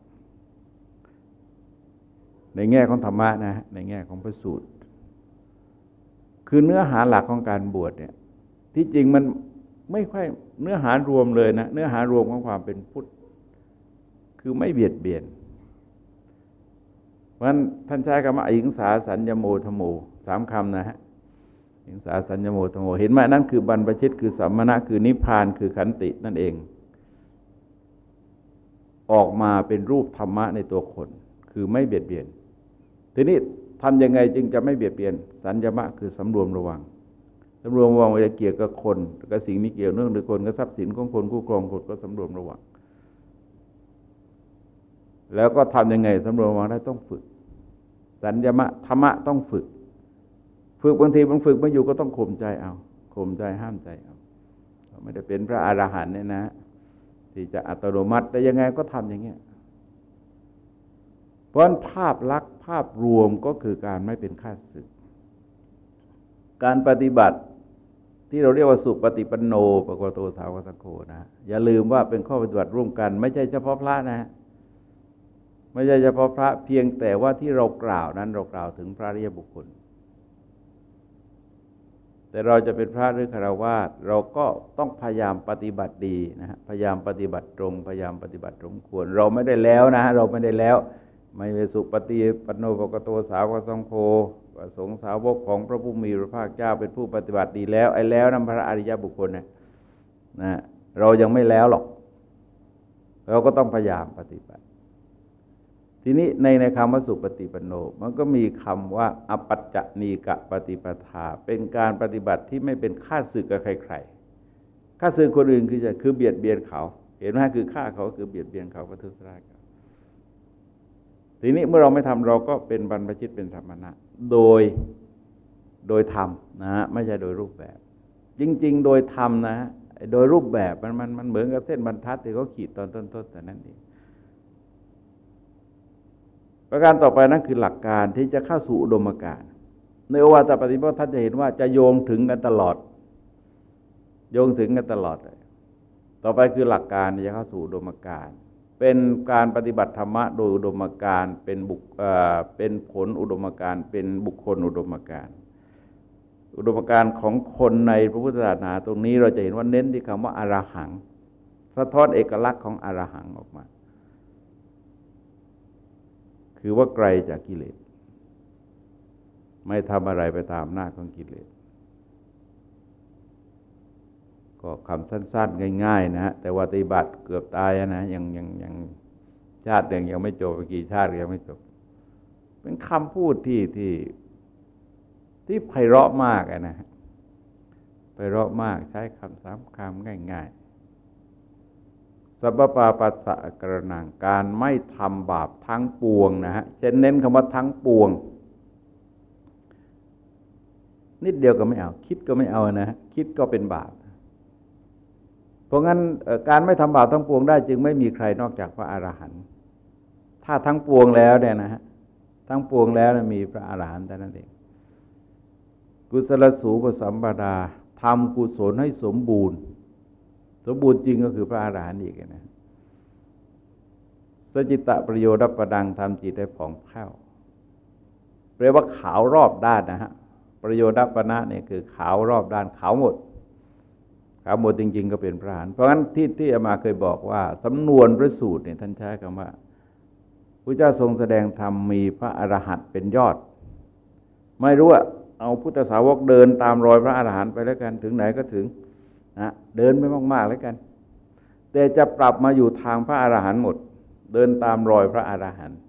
ในแง่ของธรรมะนะ ในแง่ของพระสูตร คือเนื้อหาหลักของการบวชเนี่ย ที่จริงมันไม่ค่อยเนื้อหารวมเลยนะ เนื้อหารวมของความเป็นพุทธ คือไม่เบียดเบียนเพราะฉะนั้นท่านใช้คำว่าอิงสาสัญญโมธโมสามคำนะฮะ หิงสาสัญญโมธโมเห็นไหมนั่นคือบรรพชิตคือสัมมณะคือนิพพานคือขันตินั่นเอง ออกมาเป็นรูปธรรมะในตัวคน คือไม่เบียดเบียน ทีนี้ทำยังไงจึงจะไม่เบียดเบียน สัญญมะคือสำรวมระวังสำรวมระวังเวลาเกี่ยวกับคนกับสิ่งมีเกี่ยวเนื่องหรือคนกับทรัพย์สินของคนคู่ครองคนก็สำรวมระวัง แล้วก็ทํำยังไงสำรวมระวังได้ต้องฝึก สัญญมะธรรมะต้องฝึก ฝึกบางทีบางฝึกไม่อยู่ก็ต้องข่มใจเอาข่มใจห้ามใจเอาไม่ได้เป็นพระอรหันต์เนี่ยนะ ที่จะอัตโนมัติแต่ยังไงก็ทำอย่างเงี้ยเพราะภาพลักษณ์ภาพรวมก็คือการไม่เป็นข้าศึก การปฏิบัติที่เราเรียกว่าสุปฏิปันโนปกโตสาวกสังโฆนะอย่าลืมว่าเป็นข้อปฏิบัติร่วมกัน ไม่ใช่เฉพาะพระนะ ไม่ใช่เฉพาะพระเพียงแต่ว่าที่เรากล่าวนั้นเรากล่าวถึงพระริยบุคคล แต่เราจะเป็นพระหรือคารวาสเราก็ต้องพยายามปฏิบัติดีนะฮะพยายามปฏิบัติตรง พยายามปฏิบัติสมควร เราไม่ได้แล้วนะเราไม่ได้แล้ว ไม่เวสุปฏิปโนปกโตสาวกสังโฆสงสาวกของพระผู้มีพระภาคเจ้าเป็นผู้ปฏิบัติดีแล้ว ไอ้แล้วนั้นพระอริยบุคคลนะนะ เรายังไม่แล้วหรอก เราก็ต้องพยายามปฏิบัติ ทีนี้ในในคำว่าสุปฏิปโน มันก็มีคำว่า อปัจจนีกะปฏิปทา เป็นการปฏิบัติที่ไม่เป็นฆ่าศึกกับใครๆฆ่าศึกคนอื่นคือจะคือเบียดเบียนเขา เห็นไหมคือฆ่าเขาคือเบียดเบียนเขาประทุษร้ายเขาทีนี้เมื่อเราไม่ทำเราก็เป็นบรรพชิตเป็นธรรมนะโดยโดยธรรมนะฮะไม่ใช่โดยรูปแบบ จริง ๆ โดยธรรมนะฮะโดยรูปแบบมันมันมันเหมือนกับเส้นบรรทัดที่เขาขีดตอนต้นๆแต่นั้นเอง ประการต่อไปนั่นคือหลักการที่จะเข้าสู่อุดมการณ์ในโอวาทปฏิบัติท่านจะเห็นว่าจะโยงถึงกันตลอด โยงถึงกันตลอดเลยต่อไปคือหลักการที่จะเข้าสู่อุดมการณ์เป็นการปฏิบัติธรรมะโดยอุดมการณ์เป็นบุคเป็นผลอุดมการณ์เป็นบุคคลอุดมการณ์อุดมการณ์ของคนในพระพุทธศาสนาตรงนี้เราจะเห็นว่าเน้นที่คำว่าอารหัง สะท้อนเอกลักษณ์ของอารหังออกมา คือว่าไกลจากกิเลส ไม่ทำอะไรไปตามหน้าของกิเลส ก็คำสั้น ๆ ง่าย ๆ นะฮะ แต่ว่าปฏิบัติเกือบตายนะยังยังยังชาติยังยังไม่จบกี่ชาติยังไม่จบ เป็นคำพูดที่ที่ที่ไพเราะมากนะฮะไพเราะมากใช้คำสามคำง่าย ๆ สัพปาปัสสะกระนังการไม่ทำบาปทั้งปวงนะฮะเช่นเน้นคำว่าทั้งปวง นิดเดียวก็ไม่เอา คิดก็ไม่เอานะคิดก็เป็นบาป เพราะงั้นการไม่ทำบาปทั้งปวงได้ จึงไม่มีใครนอกจากพระอรหันต์ถ้าทั้งปวงแล้วเนี่ยนะฮะทั้งปวงแล้วมีพระอรหันต์แต่นั้นเองกุศลสูปสัมปดาทำกุศลให้สมบูรณ์ สมบูรณ์จริงก็คือพระอาหารหันต์อีกนะสจิตะประโยชน์ประดังทำจิตให้ผ่องแผ้วเรียกว่าขาวรอบด้านนะฮะประโยชน์ปณะเนี่ยคือขาวรอบด้านขาวหมดขาวหมดจริง ๆ ก็เป็นพระอรหันต์เพราะฉะนั้นที่ที่อามาเคยบอกว่าสำนวนพระสูตรเนี่ยท่านใช้คำว่าพระเจ้าทรงแสดงธรรมมีพระอรหันต์เป็นยอด ไม่รู้ว่าเอาพุทธสาวกเดินตามรอยพระอาหารหันต์ไปแล้วกันถึงไหนก็ถึง นะเดินไม่มาก ๆ แล้วกัน แต่จะปรับมาอยู่ทางพระอาหารหันต์หมด เดินตามรอยพระอาหารหันต์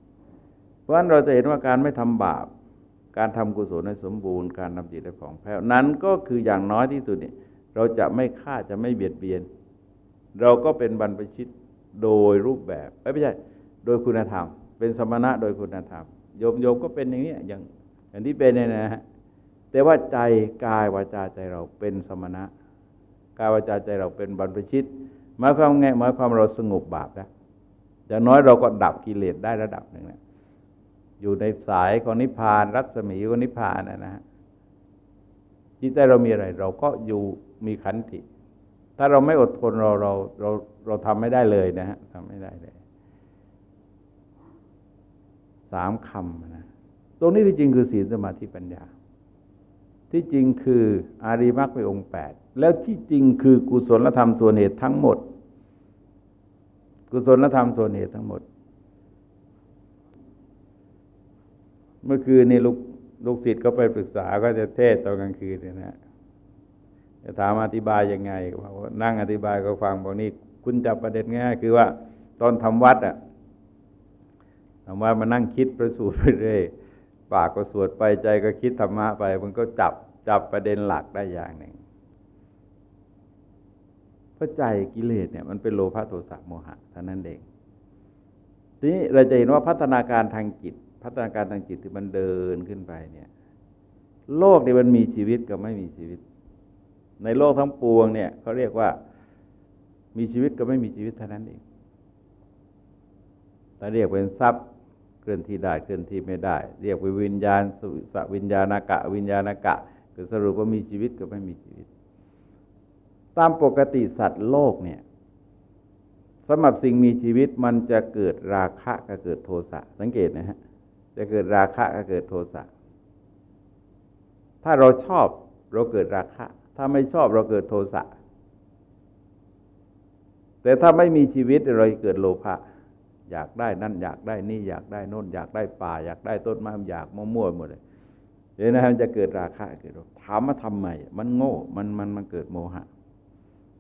เพราะฉะนั้นเราจะเห็นว่าการไม่ทำบาป การทำกุศลให้สมบูรณ์ การทำจิตให้ผ่องแผ้วนั้นก็คืออย่างน้อยที่สุดเนี่ยเราจะไม่ฆ่าจะไม่เบียดเบียน เราก็เป็นบรรพชิตโดยรูปแบบไม่ใช่โดยคุณธรรม เป็นสมณะโดยคุณธรรมโยมโยมก็เป็นอย่างนี้อย่างอย่างที่เป็นเนี่ยนะฮะแต่ว่าใจกายวาจาใจเราเป็นสมณะ กายวาจาใจเราเป็นบรรพชิตหมายความไงหมายความเราสงบบาปแล้วอย่างน้อยเราก็ดับกิเลสได้ระดับหนึ่งแล้วอยู่ในสายของนิพพาน รัศมีของนิพพานนะนะจิตใจเรามีอะไร เราก็อยู่มีขันติ ถ้าเราไม่อดทนเราเราเราเราทำไม่ได้เลยนะฮะทำไม่ได้เลยสามคำนะตรงนี้ที่จริงคือศีลสมาธิปัญญา ที่จริงคืออาริมักเป็นองค์แปดแล้วที่จริงคือกุศลธรรมส่วนเหตุทั้งหมด กุศลธรรมส่วนเหตุทั้งหมด เมื่อคืนนี่ลูกลูกศิษย์ก็ไปปรึกษาก็จะเทศตอนกลางคืนเนี่ยนะจะถามอธิบายยังไงบอกว่านั่งอธิบายก็ฟังบอกนี่คุณจับประเด็นง่ายคือว่า ตอนทำวัดอะทำวัดมานั่งคิดประสูตรไปเรื่อย ปากก็สวดไปใจก็คิดธรรมะไป มันก็จับจับประเด็นหลักได้อย่างหนึ่งเพราะใจกิเลสเนี่ยมันเป็นโลภะโทสะโมหะเท่านั้นเองทีนี้เราจะเห็นว่าพัฒนาการทางจิต พัฒนาการทางจิตที่มันเดินขึ้นไปเนี่ย โลกนี่มันมีชีวิตกับไม่มีชีวิต ในโลกทั้งปวงเนี่ยเขาเรียกว่ามีชีวิตกับไม่มีชีวิตเท่านั้นเองแต่เรียกเป็นทรัพย์ ลื่อนที่ได้เคลื่อนที่ไม่ได้ เรียกว่าวิญญาณสวิญญาณกะ วิญญาณกะ คือสรุปว่ามีชีวิตกับไม่มีชีวิต ตามปกติสัตว์โลกเนี่ยสำหรับสิ่งมีชีวิตมันจะเกิดราคะก็เกิดโทสะสังเกตนะฮะจะเกิดราคะก็เกิดโทสะถ้าเราชอบเราเกิดราคะ ถ้าไม่ชอบเราเกิดโทสะแต่ถ้าไม่มีชีวิตเราเกิดโลภะ อยากได้นั่นอยากได้นี่อยากได้โน่นอยากได้ป่า อยากได้ต้นไม้อยากมั่วๆหมดเลยเดี๋ยวนะมันจะเกิดราคะเกิดถามมาทำไมมันโง่มันมันมันเกิดโมหะ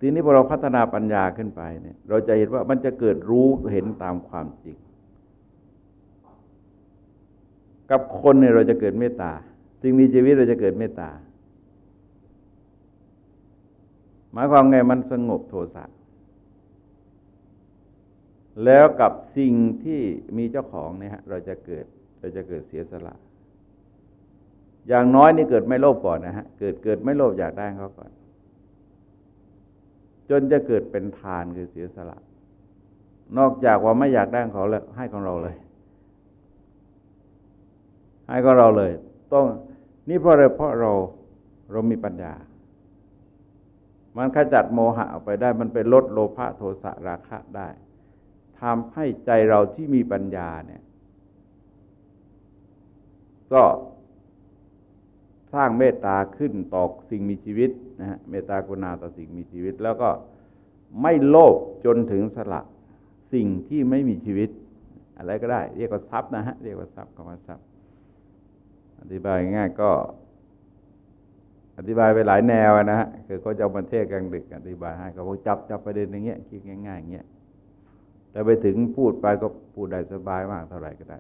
ทีนี้พอเราพัฒนาปัญญาขึ้นไปเนี่ย เราจะเห็นว่ามันจะเกิดรู้เห็นตามความจริง กับคนเนี่ยเราจะเกิดเมตตาสิ่งมีชีวิตเราจะเกิดเมตตาหมายความไงมันสงบโทสะ แล้วกับสิ่งที่มีเจ้าของเนี่ยฮะเราจะเกิดเราจะเกิดเสียสละ อย่างน้อยนี่เกิดไม่โลภก่อนนะฮะเกิดเกิดไม่โลภอยากได้เขาก่อน จนจะเกิดเป็นทานคือเสียสละ นอกจากว่าไม่อยากได้เขาแล้วให้ของเราเลย ให้ของเราเลย ต้องนี่เพราะอะไรเพราะเราเรามีปัญญา มันขจัดโมหะออกไปได้ มันไปลดโลภะโทสะราคะได้ ทำให้ใจเราที่มีปัญญาเนี่ย ก็สร้างเมตตาขึ้นต่อสิ่งมีชีวิตนะฮะเมตตากรุณาต่อสิ่งมีชีวิต แล้วก็ไม่โลภจนถึงสละสิ่งที่ไม่มีชีวิต อะไรก็ได้ เรียกว่าทรัพย์นะฮะเรียกว่าทรัพย์คำว่าทรัพย์ อธิบายง่ายก็ อธิบายไปหลายแนวนะฮะคือเขาจะมาเทศกลางดึก อธิบายให้ก็บอกจับจับประเด็นอย่างเงี้ยคิดง่ายๆอย่างเงี้ย แต่ไปถึงพูดไปก็พูดได้สบายมากเท่าไหร่ก็ได้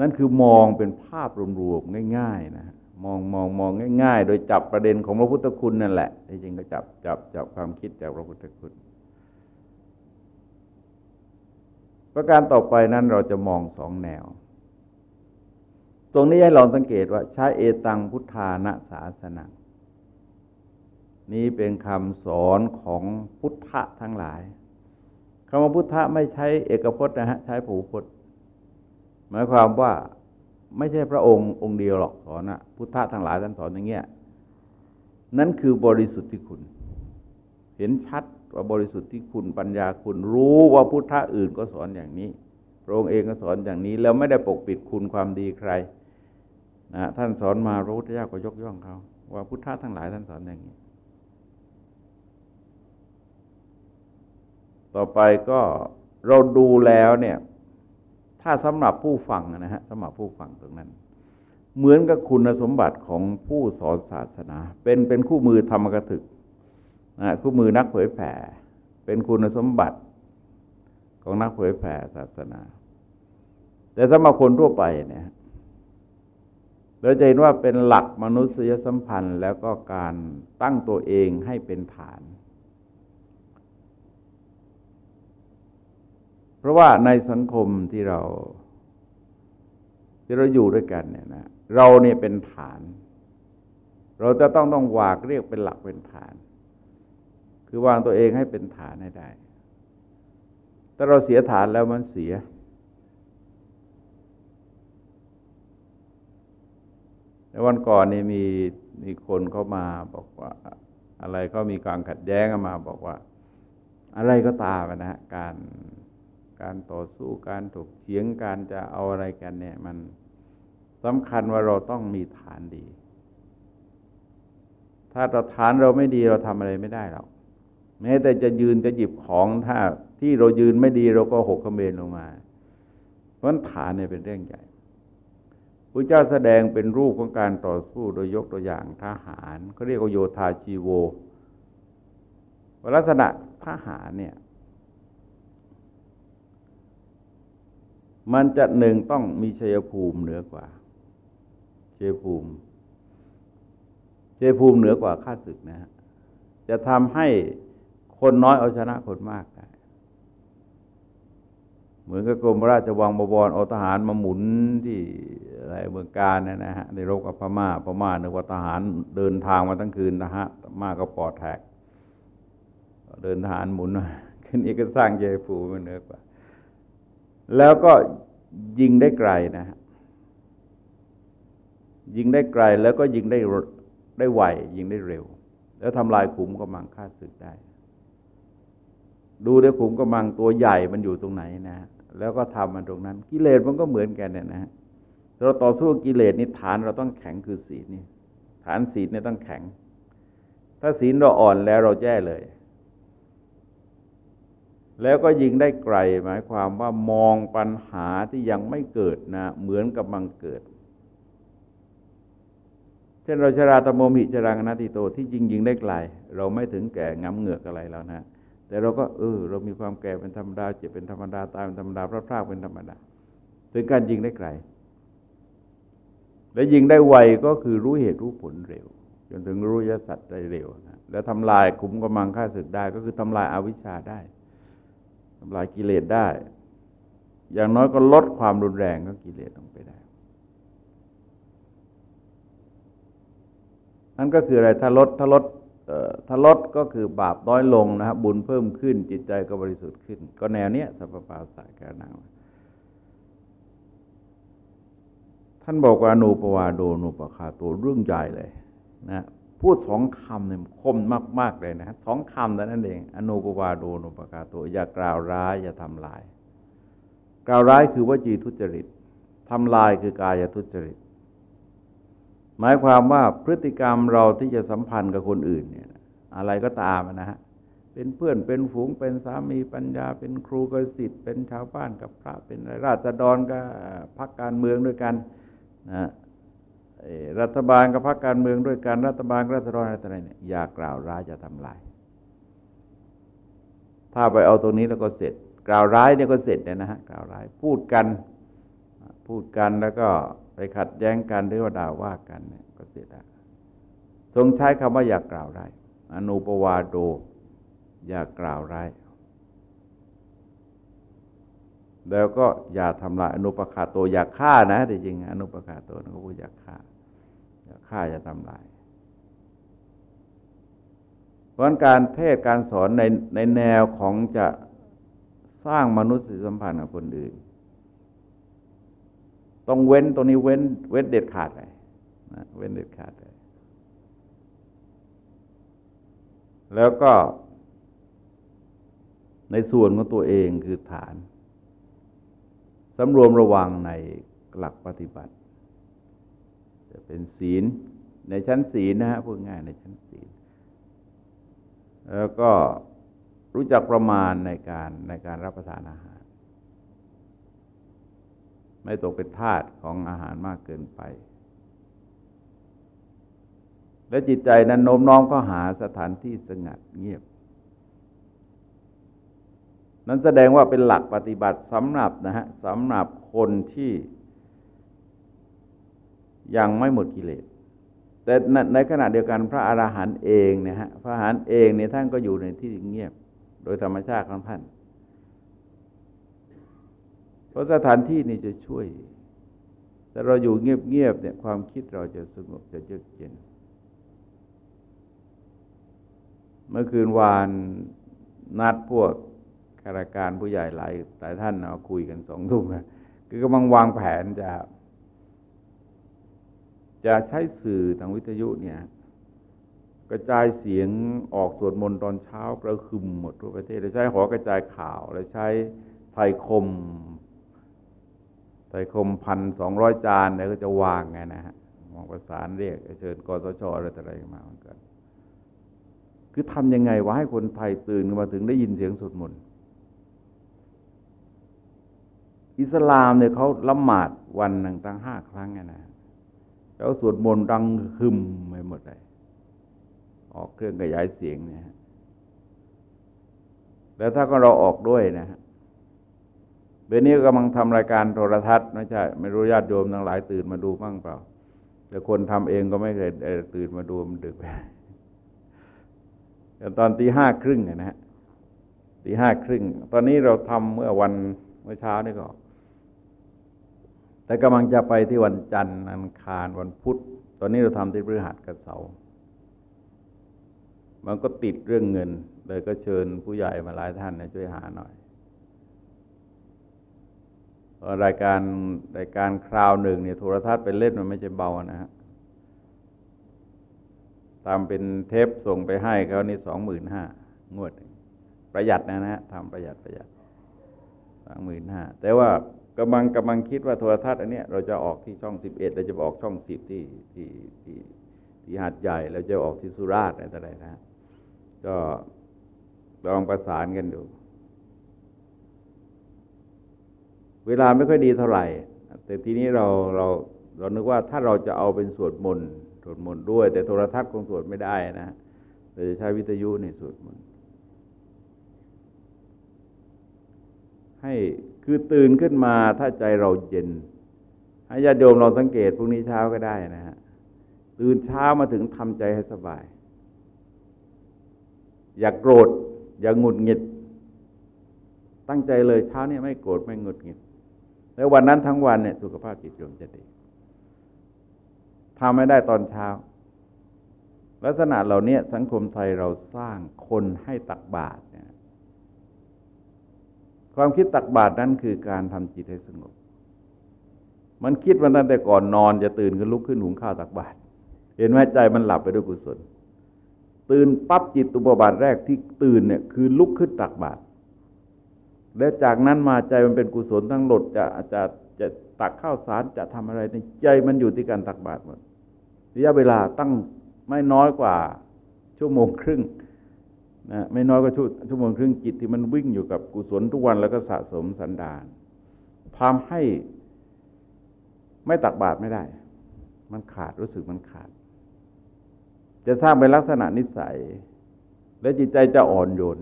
นั่นคือมองเป็นภาพรวมๆง่าย ๆ นะมองมองมองง่าย ๆ โดยจับประเด็นของพระพุทธคุณนั่นแหละจริงก็จับจับจับความคิดจากพระพุทธคุณ ประการต่อไปนั้นเราจะมองสองแนว ตรงนี้ให้ลองสังเกตว่าใช้เอตังพุทธานะศาสนานี้เป็นคำสอนของพุทธะทั้งหลาย คำว่าพุทธะไม่ใช้เอกพจน์นะฮะใช้ผูพจน์ หมายความว่าไม่ใช่พระองค์องค์เดียวหรอกสอนนะพุทธะทั้งหลายท่านสอนอย่างเงี้ยนั่นคือบริสุทธิ์ที่คุณ เห็นชัดว่าบริสุทธิ์ที่คุณปัญญาคุณรู้ว่าพุทธะอื่นก็สอนอย่างนี้ พระองค์เองก็สอนอย่างนี้ แล้วไม่ได้ปกปิดคุณความดีใครนะท่านสอนมาพระพุทธเจ้าก็ยกย่องเขาว่าพุทธะทั้งหลายท่านสอนอย่างนี้ ต่อไปก็เราดูแล้วเนี่ย ถ้าสำหรับผู้ฟังนะฮะสำหรับผู้ฟังตรงนั้น เหมือนกับคุณสมบัติของผู้สอนศาสนา เป็นเป็นคู่มือธรรมกถึกนะคู่มือนักเผยแผ่ เป็นคุณสมบัติของนักเผยแผ่ศาสนา แต่สำหรับคนทั่วไปเนี่ยเราจะเห็นว่าเป็นหลักมนุษยสัมพันธ์แล้วก็การตั้งตัวเองให้เป็นฐาน ราะว่าในสังคมที่เราที่เราอยู่ด้วยกันเนี่ยนะเราเนี่ยเป็นฐาน เราจะต้องต้องวากเรียกเป็นหลักเป็นฐาน คือวางตัวเองให้เป็นฐานให้ได้ถ้าเราเสียฐานแล้วมันเสียในวันก่อนนี่มีมีคนเข้ามาบอกว่า อะไรก็มีการขัดแย้งมาบอกว่า อะไรก็ตามนะฮะการ การต่อสู้การถกเถียงการจะเอาอะไรกันเนี่ย มันสำคัญว่าเราต้องมีฐานดี ถ้าเราฐานเราไม่ดีเราทำอะไรไม่ได้หรอกแม้แต่จะยืนจะหยิบของถ้าที่เรายืนไม่ดีเราก็หกขเมนลงมา เพราะฐานเนี่ยเป็นเรื่องใหญ่พระเจ้าแสดงเป็นรูปของการต่อสู้โดยยกตัวอย่างทหารเขาเรียกว่าโยธาชีโวลักษณะทหารเนี่ย มันจะหนึ่งต้องมีชัยภูมิเหนือกว่าชัยภูมิชัยภูมิเหนือกว่าข้าศึกนะฮะจะทำให้คนน้อยเอาชนะคนมากได้เหมือนกับกรมราชวังบวรเอาทหารมาหมุนที่อะไรเมืองการนะนะฮะในรบกับพม่าพม่านึกว่าทหารเดินทางมาทั้งคืนนะฮะมาก็ปอดแทกเดินทหารหมุนขึ้นอีกก็สร้างเยภูมิเหนือกว่า แล้วก็ยิงได้ไกลนะฮะยิงได้ไกลแล้วก็ยิงได้ได้ไวยิงได้เร็ว แล้วทำลายขุมกำลังฆ่าศึกได้ ดูได้ขุมกำลังตัวใหญ่มันอยู่ตรงไหนนะแล้วก็ทำมันตรงนั้น กิเลสมันก็เหมือนกันเนี่ยนะเราต่อสู้กิเลสนี่ฐานเราต้องแข็งคือศีลนี่ฐานศีลเนี่ยต้องแข็ง ถ้าศีลเราอ่อนแล้วเราแย่เลย แล้วก็ยิงได้ไกลหมายความว่ามองปัญหาที่ยังไม่เกิดนะ เหมือนกับมังเกิด เช่นเราชราตโมมิจรังนาติโตที่ยิงยิงได้ไกล เราไม่ถึงแก่งำเหงือกอะไรแล้วนะ แต่เราก็เออ เรามีความแก่เป็นธรรมดาเจ็บเป็นธรรมดาตายเป็นธรรมดาพระพรากเป็นธรรมดาถึงการยิงได้ไกล และยิงได้ไวก็คือรู้เหตุรู้ผลเร็ว จนถึงรู้ยสัตว์ได้เร็วนะแล้วทำลายขุมกำลังฆ่าศึกได้ก็คือทำลายอาวิชชาได้ ทำลายกิเลสได้ อย่างน้อยก็ลดความรุนแรงของกิเลสลงไปได้นั่นก็คืออะไรถ้าลดถ้าลดถ้าลดก็คือบาปน้อยลงนะครับบุญเพิ่มขึ้นจิตใจก็บริสุทธิ์ขึ้น ก็แนวเนี้ยสัพพะสายการนังท่านบอกว่านูปวาโดนูปคาตัวเรื่องใหญ่เลยนะ พูดสองคำเนี่ยคมมาก ๆ เลยนะสองคำแต่นั้นเอง อนุปวาโดนุปกาตัวอย่ากล่าวร้าย อย่าทำลาย กล่าวร้ายคือวจีทุจริตทำลายคือกายทุจริต หมายความว่าพฤติกรรมเราที่จะสัมพันธ์กับคนอื่นเนี่ย อะไรก็ตามนะฮะเป็นเพื่อนเป็นฝูงเป็นสามีปัญญา เป็นครูกสิทธิ์เป็นชาวบ้านกับพระเป็นราษฎรก็พักการเมืองด้วยกันนะ รัฐบาลกับพรรคการเมืองด้วยการรัฐบาลรัฐบาลอะไรเนี่ยอย่ากล่าวร้ายจะทำลาย ถ้าไปเอาตรงนี้แล้วก็เสร็จ กล่าวร้ายเนี่ยก็เสร็จเนี่ยนะฮะกล่าวร้ายพูดกัน พูดกันแล้วก็ไปขัดแย้งกันหรือว่าด่าว่ากันเนี่ยก็เสร็จแล้วทรงใช้คำว่าอย่ากล่าวร้ายอนุปวาโด อย่ากล่าวร้าย แล้วก็อย่าทำลายอนุปคาโตอย่าฆ่านะจริงอนุปคาโตนะเขาพูดอย่าฆ่าอย่าฆ่าอย่าทำลายเพราะการเทศการสอนในในแนวของจะสร้างมนุษยสัมพันธ์กับคนอื่น ต้องเว้นตรงนี้เว้น เว้นเด็ดขาดเลยนะเว้นเด็ดขาดเลยแล้วก็ในส่วนของตัวเองคือฐาน สำรวมระวังในหลักปฏิบัติ จะเป็นศีลในชั้นศีลนะฮะพูดง่ายในชั้นศีล แล้วก็รู้จักประมาณในการในการรับประทานอาหาร ไม่ตกเป็นทาสของอาหารมากเกินไป และจิตใจนั้นโน้มน้อมก็หาสถานที่สงัดเงียบ นั้นแสดงว่าเป็นหลักปฏิบัติสำหรับนะฮะสำหรับคนที่ยังไม่หมดกิเลส แต่ในขณะเดียวกันพระอราหันต์เองเนี่ยฮะพระอรหันต์เองเนี่ยท่านก็อยู่ในที่เงียบ โดยธรรมชาติของท่าน เพราะสถานที่นี้จะช่วย แต่เราอยู่เงียบๆเนี่ยความคิดเราจะสงบจะเยือกเย็น เมื่อคืนวานนัดพวก ข้าราชการผู้ใหญ่หลายหลายท่านเอาคุยกันสองทุ่มนะคือกำลังวางแผนจะ จะใช้สื่อทางวิทยุเนี่ย กระจายเสียงออกสวดมนต์ตอนเช้ากระคึมหมดทั่วประเทศแล้วใช้หอกระจายข่าวแล้วใช้ไทยคมไทยคมพันสองร้อยจานแล้วก็จะวางไงนะฮะมองประสานเรียกเชิญกสชอะไรต่ออะไรมาเหมือนกันคือทำยังไงวะให้คนไทยตื่นมาถึงได้ยินเสียงสวดมนต์ อิสลามเนี่ยเขาละหมาดวันหนึ่งตั้งห้าครั้งไงนะแล้วสวดมนต์ดังคึมไปหมดเลยออกเครื่องขยายเสียงเนี่ยแล้วถ้าก็เราออกด้วยนะฮะเบนี้กำลังทำรายการโทรทัศน์ไม่ใช่ไม่รู้ญาติโยมทั้งหลายตื่นมาดูบ้างเปล่า แต่คนทำเองก็ไม่เคยตื่นมาดูมันดึกไปตอนตีห้าครึ่งนะฮะตีห้าครึ่ง ตอนนี้เราทำเมื่อวันเมื่อเช้านี่ก็ แต่กำลังจะไปที่วันจันทร์อังคารวันพุธ ตอนนี้เราทำที่พฤหัสกับเสาร์มันก็ติดเรื่องเงิน เลยก็เชิญผู้ใหญ่มาหลายท่านนะช่วยหาหน่อย รายการรายการคราวหนึ่งเนี่ยโทรทัศน์ไปเล่นมันไม่ใช่เบานะฮะทำเป็นเทปส่งไปให้เขานี่สองหมื่นห้างวด ประหยัดนะนะทำประหยัดประหยัดสองหมื่นห้าแต่ว่า กำลังกำลังคิดว่าโทรทัศน์อันนี้เราจะออกที่ช่องสิบเอ็ดเราจะออกช่องสิบที่ที่ที่ที่หาดใหญ่แล้วจะออกที่สุราษฎร์อะไรนะ ก็ลองประสานกันดู เวลาไม่ค่อยดีเท่าไหร่ แต่ทีนี้เราเราเรานึกว่าถ้าเราจะเอาเป็นสวดมนต์สวดมนต์ด้วย แต่โทรทัศน์คงสวดไม่ได้นะเราจะใช้วิทยุในสวดมนต์ให้ คือตื่นขึ้นมาถ้าใจเราเย็นให้ญาติโยมเราสังเกตพรุ่งนี้เช้าก็ได้นะฮะตื่นเช้ามาถึงทำใจให้สบาย อย่ากโกรธ อย่าหงุดหงิด ตั้งใจเลยเช้าเนี้ไม่โกรธไม่หงุดหงิด แล้ววันนั้นทั้งวันเนี่ยสุขภาพจิตโยมจะดีทำไม่ได้ตอนเช้า ลักษณะเหล่านี้สังคมไทยเราสร้างคนให้ตักบาตรเนี่ย ความคิดตักบาตรนั้นคือการทำจิตให้สงบ มันคิดวันนั้นแต่ก่อนนอนจะตื่นขึ้นลุกขึ้นหุงข้าวตักบาตรเห็นไหมใจมันหลับไปด้วยกุศล ตื่นปั๊บจิตตุบาทแรกที่ตื่นเนี่ยคือลุกขึ้นตักบาตรและจากนั้นมาใจมันเป็นกุศลทั้งหลดจะจะจะตักข้าวสารจะทำอะไรในใจมันอยู่ที่การตักบาตรหมดระยะเวลาตั้งไม่น้อยกว่าชั่วโมงครึ่ง นะไม่น้อยกว่าชั่วโมงครึ่งจิตที่มันวิ่งอยู่กับกุศลทุกวันแล้วก็สะสมสันดานทำให้ไม่ตักบาตรไม่ได้ มันขาดรู้สึกมันขาด จะสร้างเป็นลักษณะนิสัย และจิตใจจะอ่อนโยน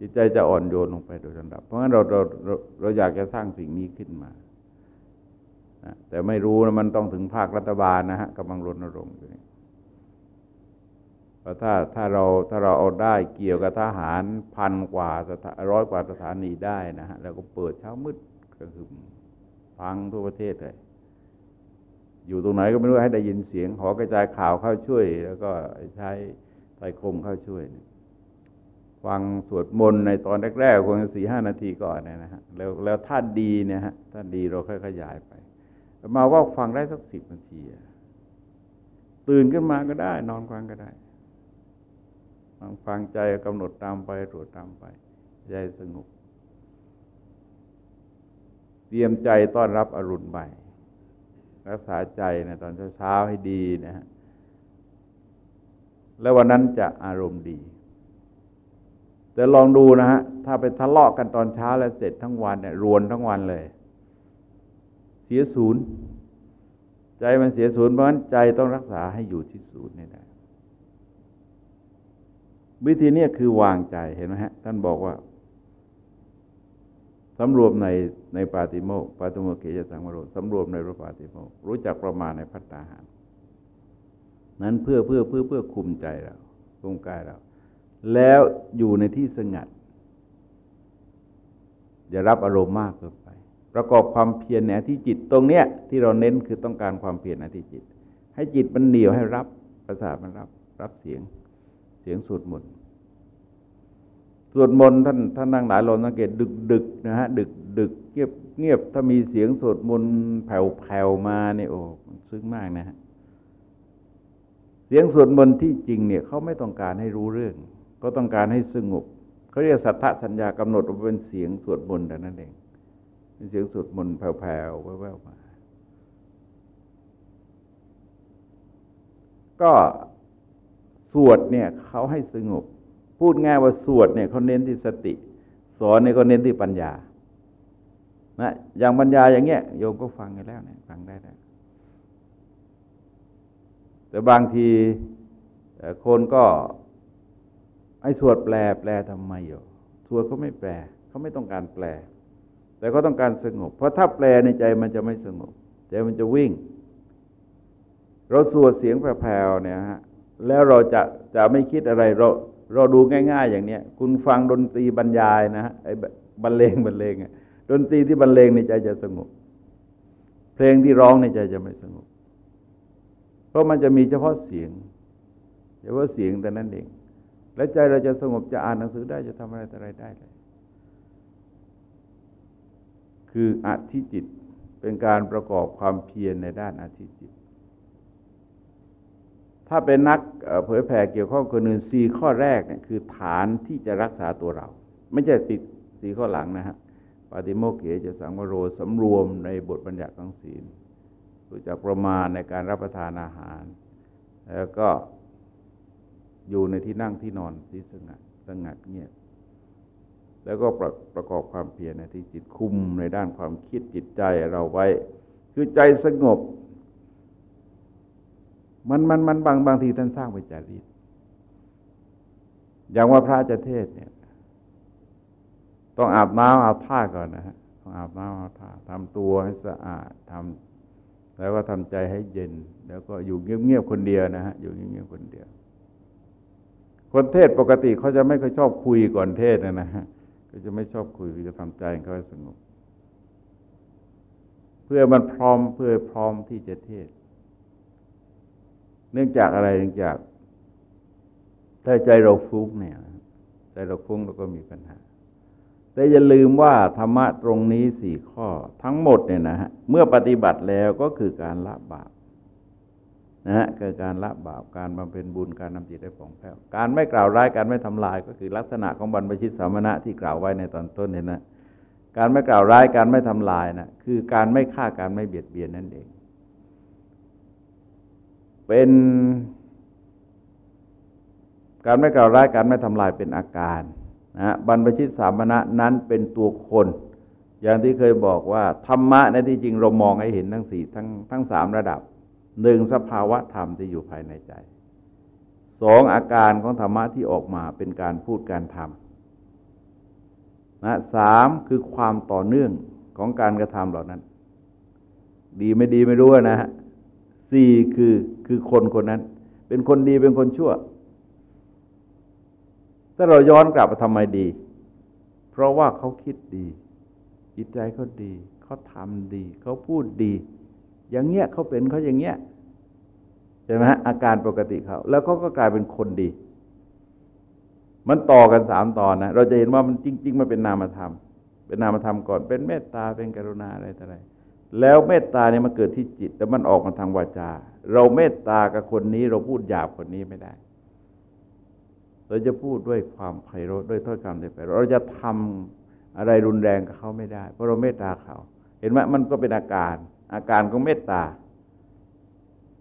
จิตใจจะอ่อนโยนลงไปโดยลำดับ เพราะงั้นเราเราเราเราอยากจะสร้างสิ่งนี้ขึ้นมา แต่ไม่รู้นะมันต้องถึงภาครัฐบาลนะฮะกำลังรณรงค์อยู่นี่ ราะถ้าถ้าเราถ้าเราเอาได้เกี่ยวกับทหารพันกว่าร้อยกว่าสถานีได้นะฮะแล้วก็เปิดเช้ามืดก็คือฟังทั่วประเทศเลยอยู่ตรงไหนก็ไม่รู้ให้ได้ยินเสียงขอกระจายข่าวเข้าช่วย แล้วก็ใช้ไตคมเข้าช่วยฟังสวดมนต์ในตอนแรกๆคงสี่ห้านาทีก่อนนะฮะแล้วแล้วถ้าดีเนี่ยฮะถ้าดีเราค่อยขยายไป มาว่าฟังได้สักสิบนาทีตื่นขึ้นมาก็ได้ นอนฟังก็ได้ ฟังใจกำหนดตามไปตรวจตามไป ใจสงบเตรียมใจต้อนรับอรุณใหม่รักษาใจนะตอนเช้าๆให้ดีนะฮะแล้ววันนั้นจะอารมณ์ดี แต่ลองดูนะฮะถ้าไปทะเลาะกันตอนเช้าแล้วเสร็จทั้งวันเนี่ยรวนทั้งวันเลย เสียศูนย์ ใจมันเสียศูนย์เพราะฉะนั้นใจต้องรักษาให้อยู่ที่ศูนย์นี่ได้ วิธีนี้คือวางใจเห็นไหมฮะ ท่านบอกว่าสำรวมในในปาติโมกปาติโมกเขยสังวโรสำรวมในพระปาติโมกรู้จักประมาณในพัฒนาหาร นั้นเพื่อเพื่อเพื่อเพื่อคุมใจเราคุมกายเรา แล้วอยู่ในที่สงัด อย่ารับอารมณ์มากเกินไป ประกอบความเพียรในอธิจิตตรงเนี้ย ที่เราเน้นคือต้องการความเพียรอธิจิต ให้จิตมันเหนียวให้รับประสาทมันรับ รับเสียง สียงสวดมนต์สวดมนต์ท่านท่านนั่งหลายลมสังเกตดึกดึกนะฮะดึกดึกเงียบเงียบถ้ามีเสียงสวดมนต์แผ่วแผ่วมาเนี่ยโอ้ซึ้งมากนะฮะเสียงสวดมนต์ที่จริงเนี่ยเขาไม่ต้องการให้รู้เรื่อง ก็ต้องการให้สงบเขาเรียกสัทธสัญญากำหนดว่าเป็นเสียงสวดมนต์แต่นั้นเองเสียงสวดมนต์แผ่วๆแว่วๆมาก็ วดเนี่ยเขาให้สงบ พูดง่ายว่าสวดเนี่ยเขาเน้นที่สติ สอนเนี่ยเขาเน้นที่ปัญญานะอย่างปัญญาอย่างเงี้ยโยมก็ฟังกันแล้วเนี่ยฟังได้แล้วแต่บางทีคนก็ให้สวดแปลแปลทำไมอยู่สวดเขาไม่แปลเขาไม่ต้องการแปล แต่ก็ต้องการสงบ เพราะถ้าแปลในใจมันจะไม่สงบใจมันจะวิ่ง เราสวดเสียงแผ่วๆเนี่ยฮะ แล้วเราจะจะไม่คิดอะไรเราเราดูง่าย ๆ อย่างเนี้ยคุณฟังดนตรีบรรยายนะไอ้บรรเลงบรรเลงดนตรีที่บรรเลงในใจจะสงบเพลงที่ร้องในใจจะไม่สงบเพราะมันจะมีเฉพาะเสียงเฉพาะเสียงแต่นั้นเอง และใจเราจะสงบจะอ่านหนังสือได้จะทำอะไรอะไรได้เลยคืออธิจิตเป็นการประกอบความเพียรในด้านอธิจิต ถ้าเป็นนักเผยแผ่เกี่ยวข้องกับนื่นสี่ข้อแรกเนี่ยคือฐานที่จะรักษาตัวเรา ไม่ใช่ติดสี่ข้อหลังนะฮะปฏิโมกเขจะสังวโรสำรวมในบทบัญญัติของศีลรู้จักประมาณในการรับประทานอาหาร แล้วก็อยู่ในที่นั่งที่นอนที่สงัดสงัดเงียบแล้วก็ประประกอบความเพียรในที่จิตคุมในด้านความคิดจิตใจเราไว้ คือใจสงบ มันมันมันบางบางทีท่านสร้างไปจารีตอย่างว่าพระจะเทศเนี่ย ต้องอาบน้ำอาบท่าก่อนนะฮะต้องอาบน้ำอาบท่าทำตัวให้สะอาดทำแล้วก็ทำใจให้เย็น แล้วก็อยู่เงียบๆคนเดียวนะฮะอยู่เงียบๆคนเดียว คนเทศปกติเขาจะไม่ค่อยชอบคุยก่อนเทศนะนะฮะก็จะไม่ชอบคุยจะทำใจเขาให้สงบเพื่อมันพร้อมเพื่อพร้อมที่จะเทศ เนื่องจากอะไรเนื่องจาก ถ้าใจเราฟุ้งเนี่ยใจเราฟุ้งเราก็มีปัญหา แต่อย่าลืมว่าธรรมะตรงนี้สี่ข้อ ทั้งหมดเนี่ยนะฮะเมื่อปฏิบัติแล้วก็คือการละบาปนะฮะคือการละบาปการบำเพ็ญบุญการนำจิตได้ผ่องแผ้วการไม่กล่าวร้ายการไม่ทำลาย ก็คือลักษณะของบรรพชิตสามณะที่กล่าวไว้ในตอนต้นเนี่ยนะการไม่กล่าวร้ายการไม่ทำลายนะคือการไม่ฆ่าการไม่เบียดเบียนนั่นเอง เป็นการไม่กล่าวร้ายการไม่ทำลายเป็นอาการนะบรรพชิตสามณะนั้นเป็นตัวคน อย่างที่เคยบอกว่า ธรรมะในที่จริงเรามองให้เห็นทั้งสี่ทั้งทั้งสามระดับหนึ่งสภาวะธรรมที่อยู่ภายในใจสองอาการของธรรมะที่ออกมาเป็นการพูดการทำนะสามคือความต่อเนื่องของการกระทำเหล่านั้น ดีไม่ดีไม่รู้นะฮะสี่คือ คือคนคนนั้น เป็นคนดีเป็นคนชั่ว ถ้าเราย้อนกลับมาทำไมดี เพราะว่าเขาคิดดีจิตใจเขาดี เขาทำดี เขาพูดดี อย่างเงี้ยเขาเป็นเขาอย่างเงี้ยใช่ไหมอาการปกติเขา แล้วเขาก็กลายเป็นคนดี มันต่อกันสามตอนนะเราจะเห็นว่ามันจริง ๆ มันเป็นนามธรรม เป็นนามธรรมก่อน เป็นเมตตาเป็นกรุณาอะไรต่ออะไร แล้วเมตตาเนี่ยมันเกิดที่จิต แต่มันออกมาทางวาจา เราเมตตากับคนนี้เราพูดหยาบคนนี้ไม่ได้ เราจะพูดด้วยความไพเราะด้วยถ้อยคำที่ไพเราะเราจะทำอะไรรุนแรงกับเขาไม่ได้ เพราะเราเมตตาเขา เห็นไหมมันก็เป็นอาการ อาการของเมตตา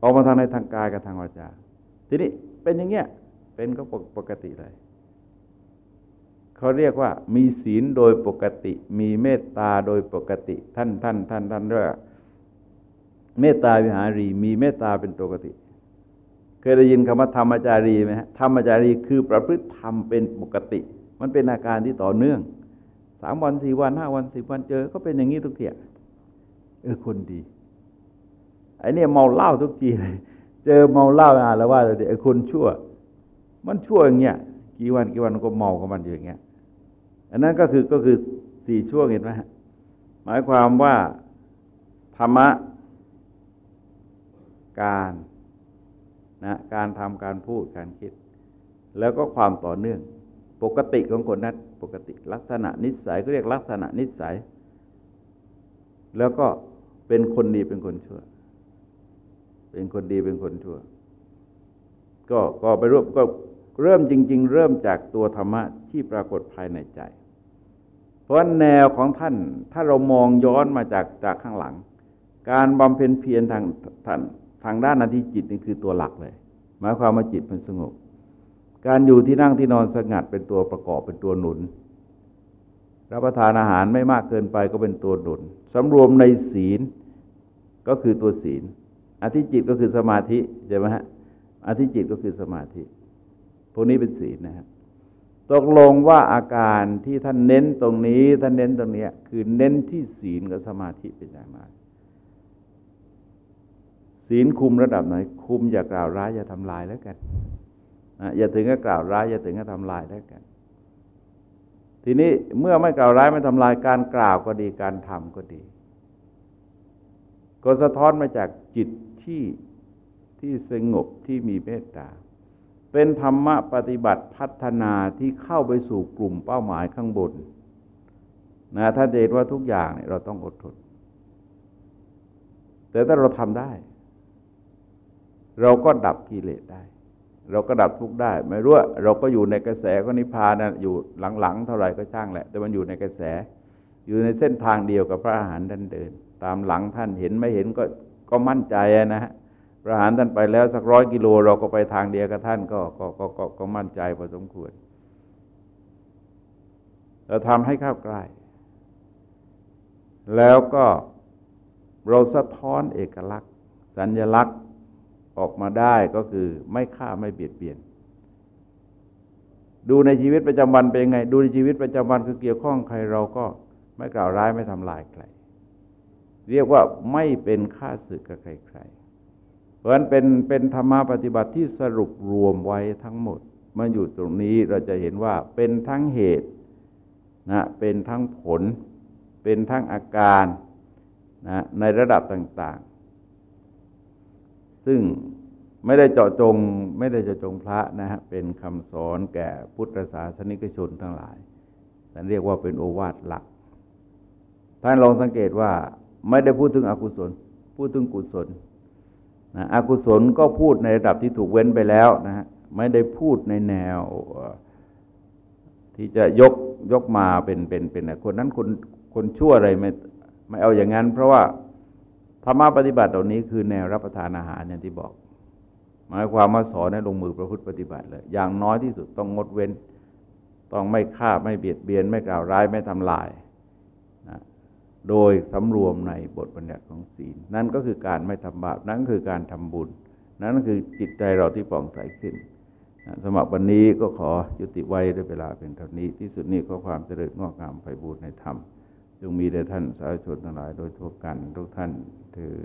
ออกมาทางในทางกายกับทางวาจา ทีนี้เป็นอย่างเงี้ยเป็นก็ปกติเลย เขาเรียกว่ามีศีลโดยปกติ มีเมตตาโดยปกติท่านท่านท่านท่านเรียกเมตตาวิหารี มีเมตตาเป็นปกติ เคยได้ยินคำว่าธรรมจารีไหมฮะธรรมจารีคือประพฤติธรรมเป็นปกติ มันเป็นอาการที่ต่อเนื่องสามวันสี่วันห้าวันสิบวันเจอ ก็เป็นอย่างนี้ทุกเทียเออคนดีไอ้นี่เมาเหล้าทุกทีเลยเจอเมาเหล้าอะแล้วว่าไอ้คนชั่ว มันชั่วอย่างเงี้ยกี่วันกี่วันก็เมากับมันอยู่อย่างเงี้ย อันนั้นก็คือก็คือสี่ช่วงเห็นไหมหมายความว่าธรรมะการนะการทำการพูดการคิด แล้วก็ความต่อเนื่อง ปกติของคนนั้นปกติลักษณะนิสัยก็เรียกลักษณะนิสัย แล้วก็เป็นคนดีเป็นคนชั่ว เป็นคนดีเป็นคนชั่ว ก็ก็ไปรวบก็ เริ่มจริง ๆ เริ่มจากตัวธรรมะที่ปรากฏภายในใจ เพราะแนวของท่านถ้าเรามองย้อนมาจากจากข้างหลัง การบำเพ็ญเพียรทางท่านทางด้านนาทีจิตนี่คือตัวหลักเลย หมายความว่าจิตมันสงบ การอยู่ที่นั่งที่นอนสงัดเป็นตัวประกอบเป็นตัวหนุนรับประทานอาหารไม่มากเกินไปก็เป็นตัวหนุนสำรวมในศีลก็คือตัวศีลอธิจิตก็คือสมาธิใช่ไหมฮะอธิจิตก็คือสมาธิ พวกนี้เป็นศีลนะครับตกลงว่าอาการที่ท่านเน้นตรงนี้ ท่านเน้นตรงนี้คือเน้นที่ศีลกับสมาธิเป็นอย่างมากศีลคุมระดับไหนคุมอย่ากล่าวร้ายอย่าทำลายแล้วกันอย่าถึงกับกล่าวร้ายอย่าถึงกับทำลายแล้วกัน ทีนี้เมื่อไม่กล่าวร้ายไม่ทำลายการกล่าวก็ดีการทำก็ดี ก็สะท้อนมาจากจิตที่ที่สงบที่มีเมตตา เป็นธรรมะปฏิบัติพัฒนาที่เข้าไปสู่กลุ่มเป้าหมายข้างบนนะถ้าเห็นว่าทุกอย่างเนี่ยเราต้องอดทน แต่ถ้าเราทำได้ เราก็ดับกิเลสได้ เราก็ดับทุกได้ ไม่รู้ว่าเราก็อยู่ในกระแสก็นิพพานนะอยู่หลังๆ เท่าไหร่ก็ช่างแหละ แต่มันอยู่ในกระแส อยู่ในเส้นทางเดียวกับพระอาหารท่านเดิน ตามหลังท่านเห็นไม่เห็นก็ก็มั่นใจนะฮะ ประหารท่านไปแล้วสักร้อยกิโลเราก็ไปทางเดียวกับท่านก็ก็ก็ก็ก็มั่นใจพอสมควรเราทำให้เข้าใกล้แล้วก็เราสะท้อนเอกลักษณ์ สัญลักษณ์ออกมาได้ก็คือไม่ฆ่าไม่เบียดเบียน ดูในชีวิตประจำวันเป็นยังไง ดูในชีวิตประจำวันคือเกี่ยวข้องใครเราก็ไม่กล่าวร้ายไม่ทำลายใคร เรียกว่าไม่เป็นฆ่าศึกกับใครๆ ราะฉะนั้นเป็นเป็นธรรมะปฏิบัติที่สรุปรวมไว้ทั้งหมดมาอยู่ตรงนี้เราจะเห็นว่าเป็นทั้งเหตุนะเป็นทั้งผล เป็นทั้งอาการนะในระดับต่าง ๆ ซึ่งไม่ได้เจาะจงไม่ได้เจาะจงพระนะฮะเป็นคำสอนแก่พุทธศาสนิกชนทั้งหลายแต่เรียกว่าเป็นโอวาทหลัก ท่านลองสังเกตว่าไม่ได้พูดถึงอกุศล พูดถึงกุศล นะอกุศลก็พูดในระดับที่ถูกเว้นไปแล้วนะฮะไม่ได้พูดในแนว ที่จะยกยกมาเป็นเป็นเป็นคนนั้นคนคนชั่วอะไรไม่ไม่เอาอย่างนั้น เพราะว่าธรรมะปฏิบัติเหล่านี้คือแนวรับประทานอาหารเนี่ยที่บอก หมายความว่าสอนให้ลงมือประพฤติปฏิบัติเลย อย่างน้อยที่สุดต้องงดเว้น ต้องไม่ฆ่าไม่เบียดเบียน ไม่กล่าวร้ายไม่ทำลาย โดยสำรวมในบทบัญญัติของศีล นั่นก็คือการไม่ทำบาป นั่นคือการทำบุญ นั่นคือจิตใจเราที่ป่องใสขึ้นสมัครวันนี้ก็ขอยุติไว้ด้วยเวลาเป็นเท่านี้ ที่สุดนี้ก็ความเจริญงอกงามไปบูรณนธรรมจงมีแด่ท่านสาธุชนทั้งหลายโดยทั่วกันทุกท่านถือ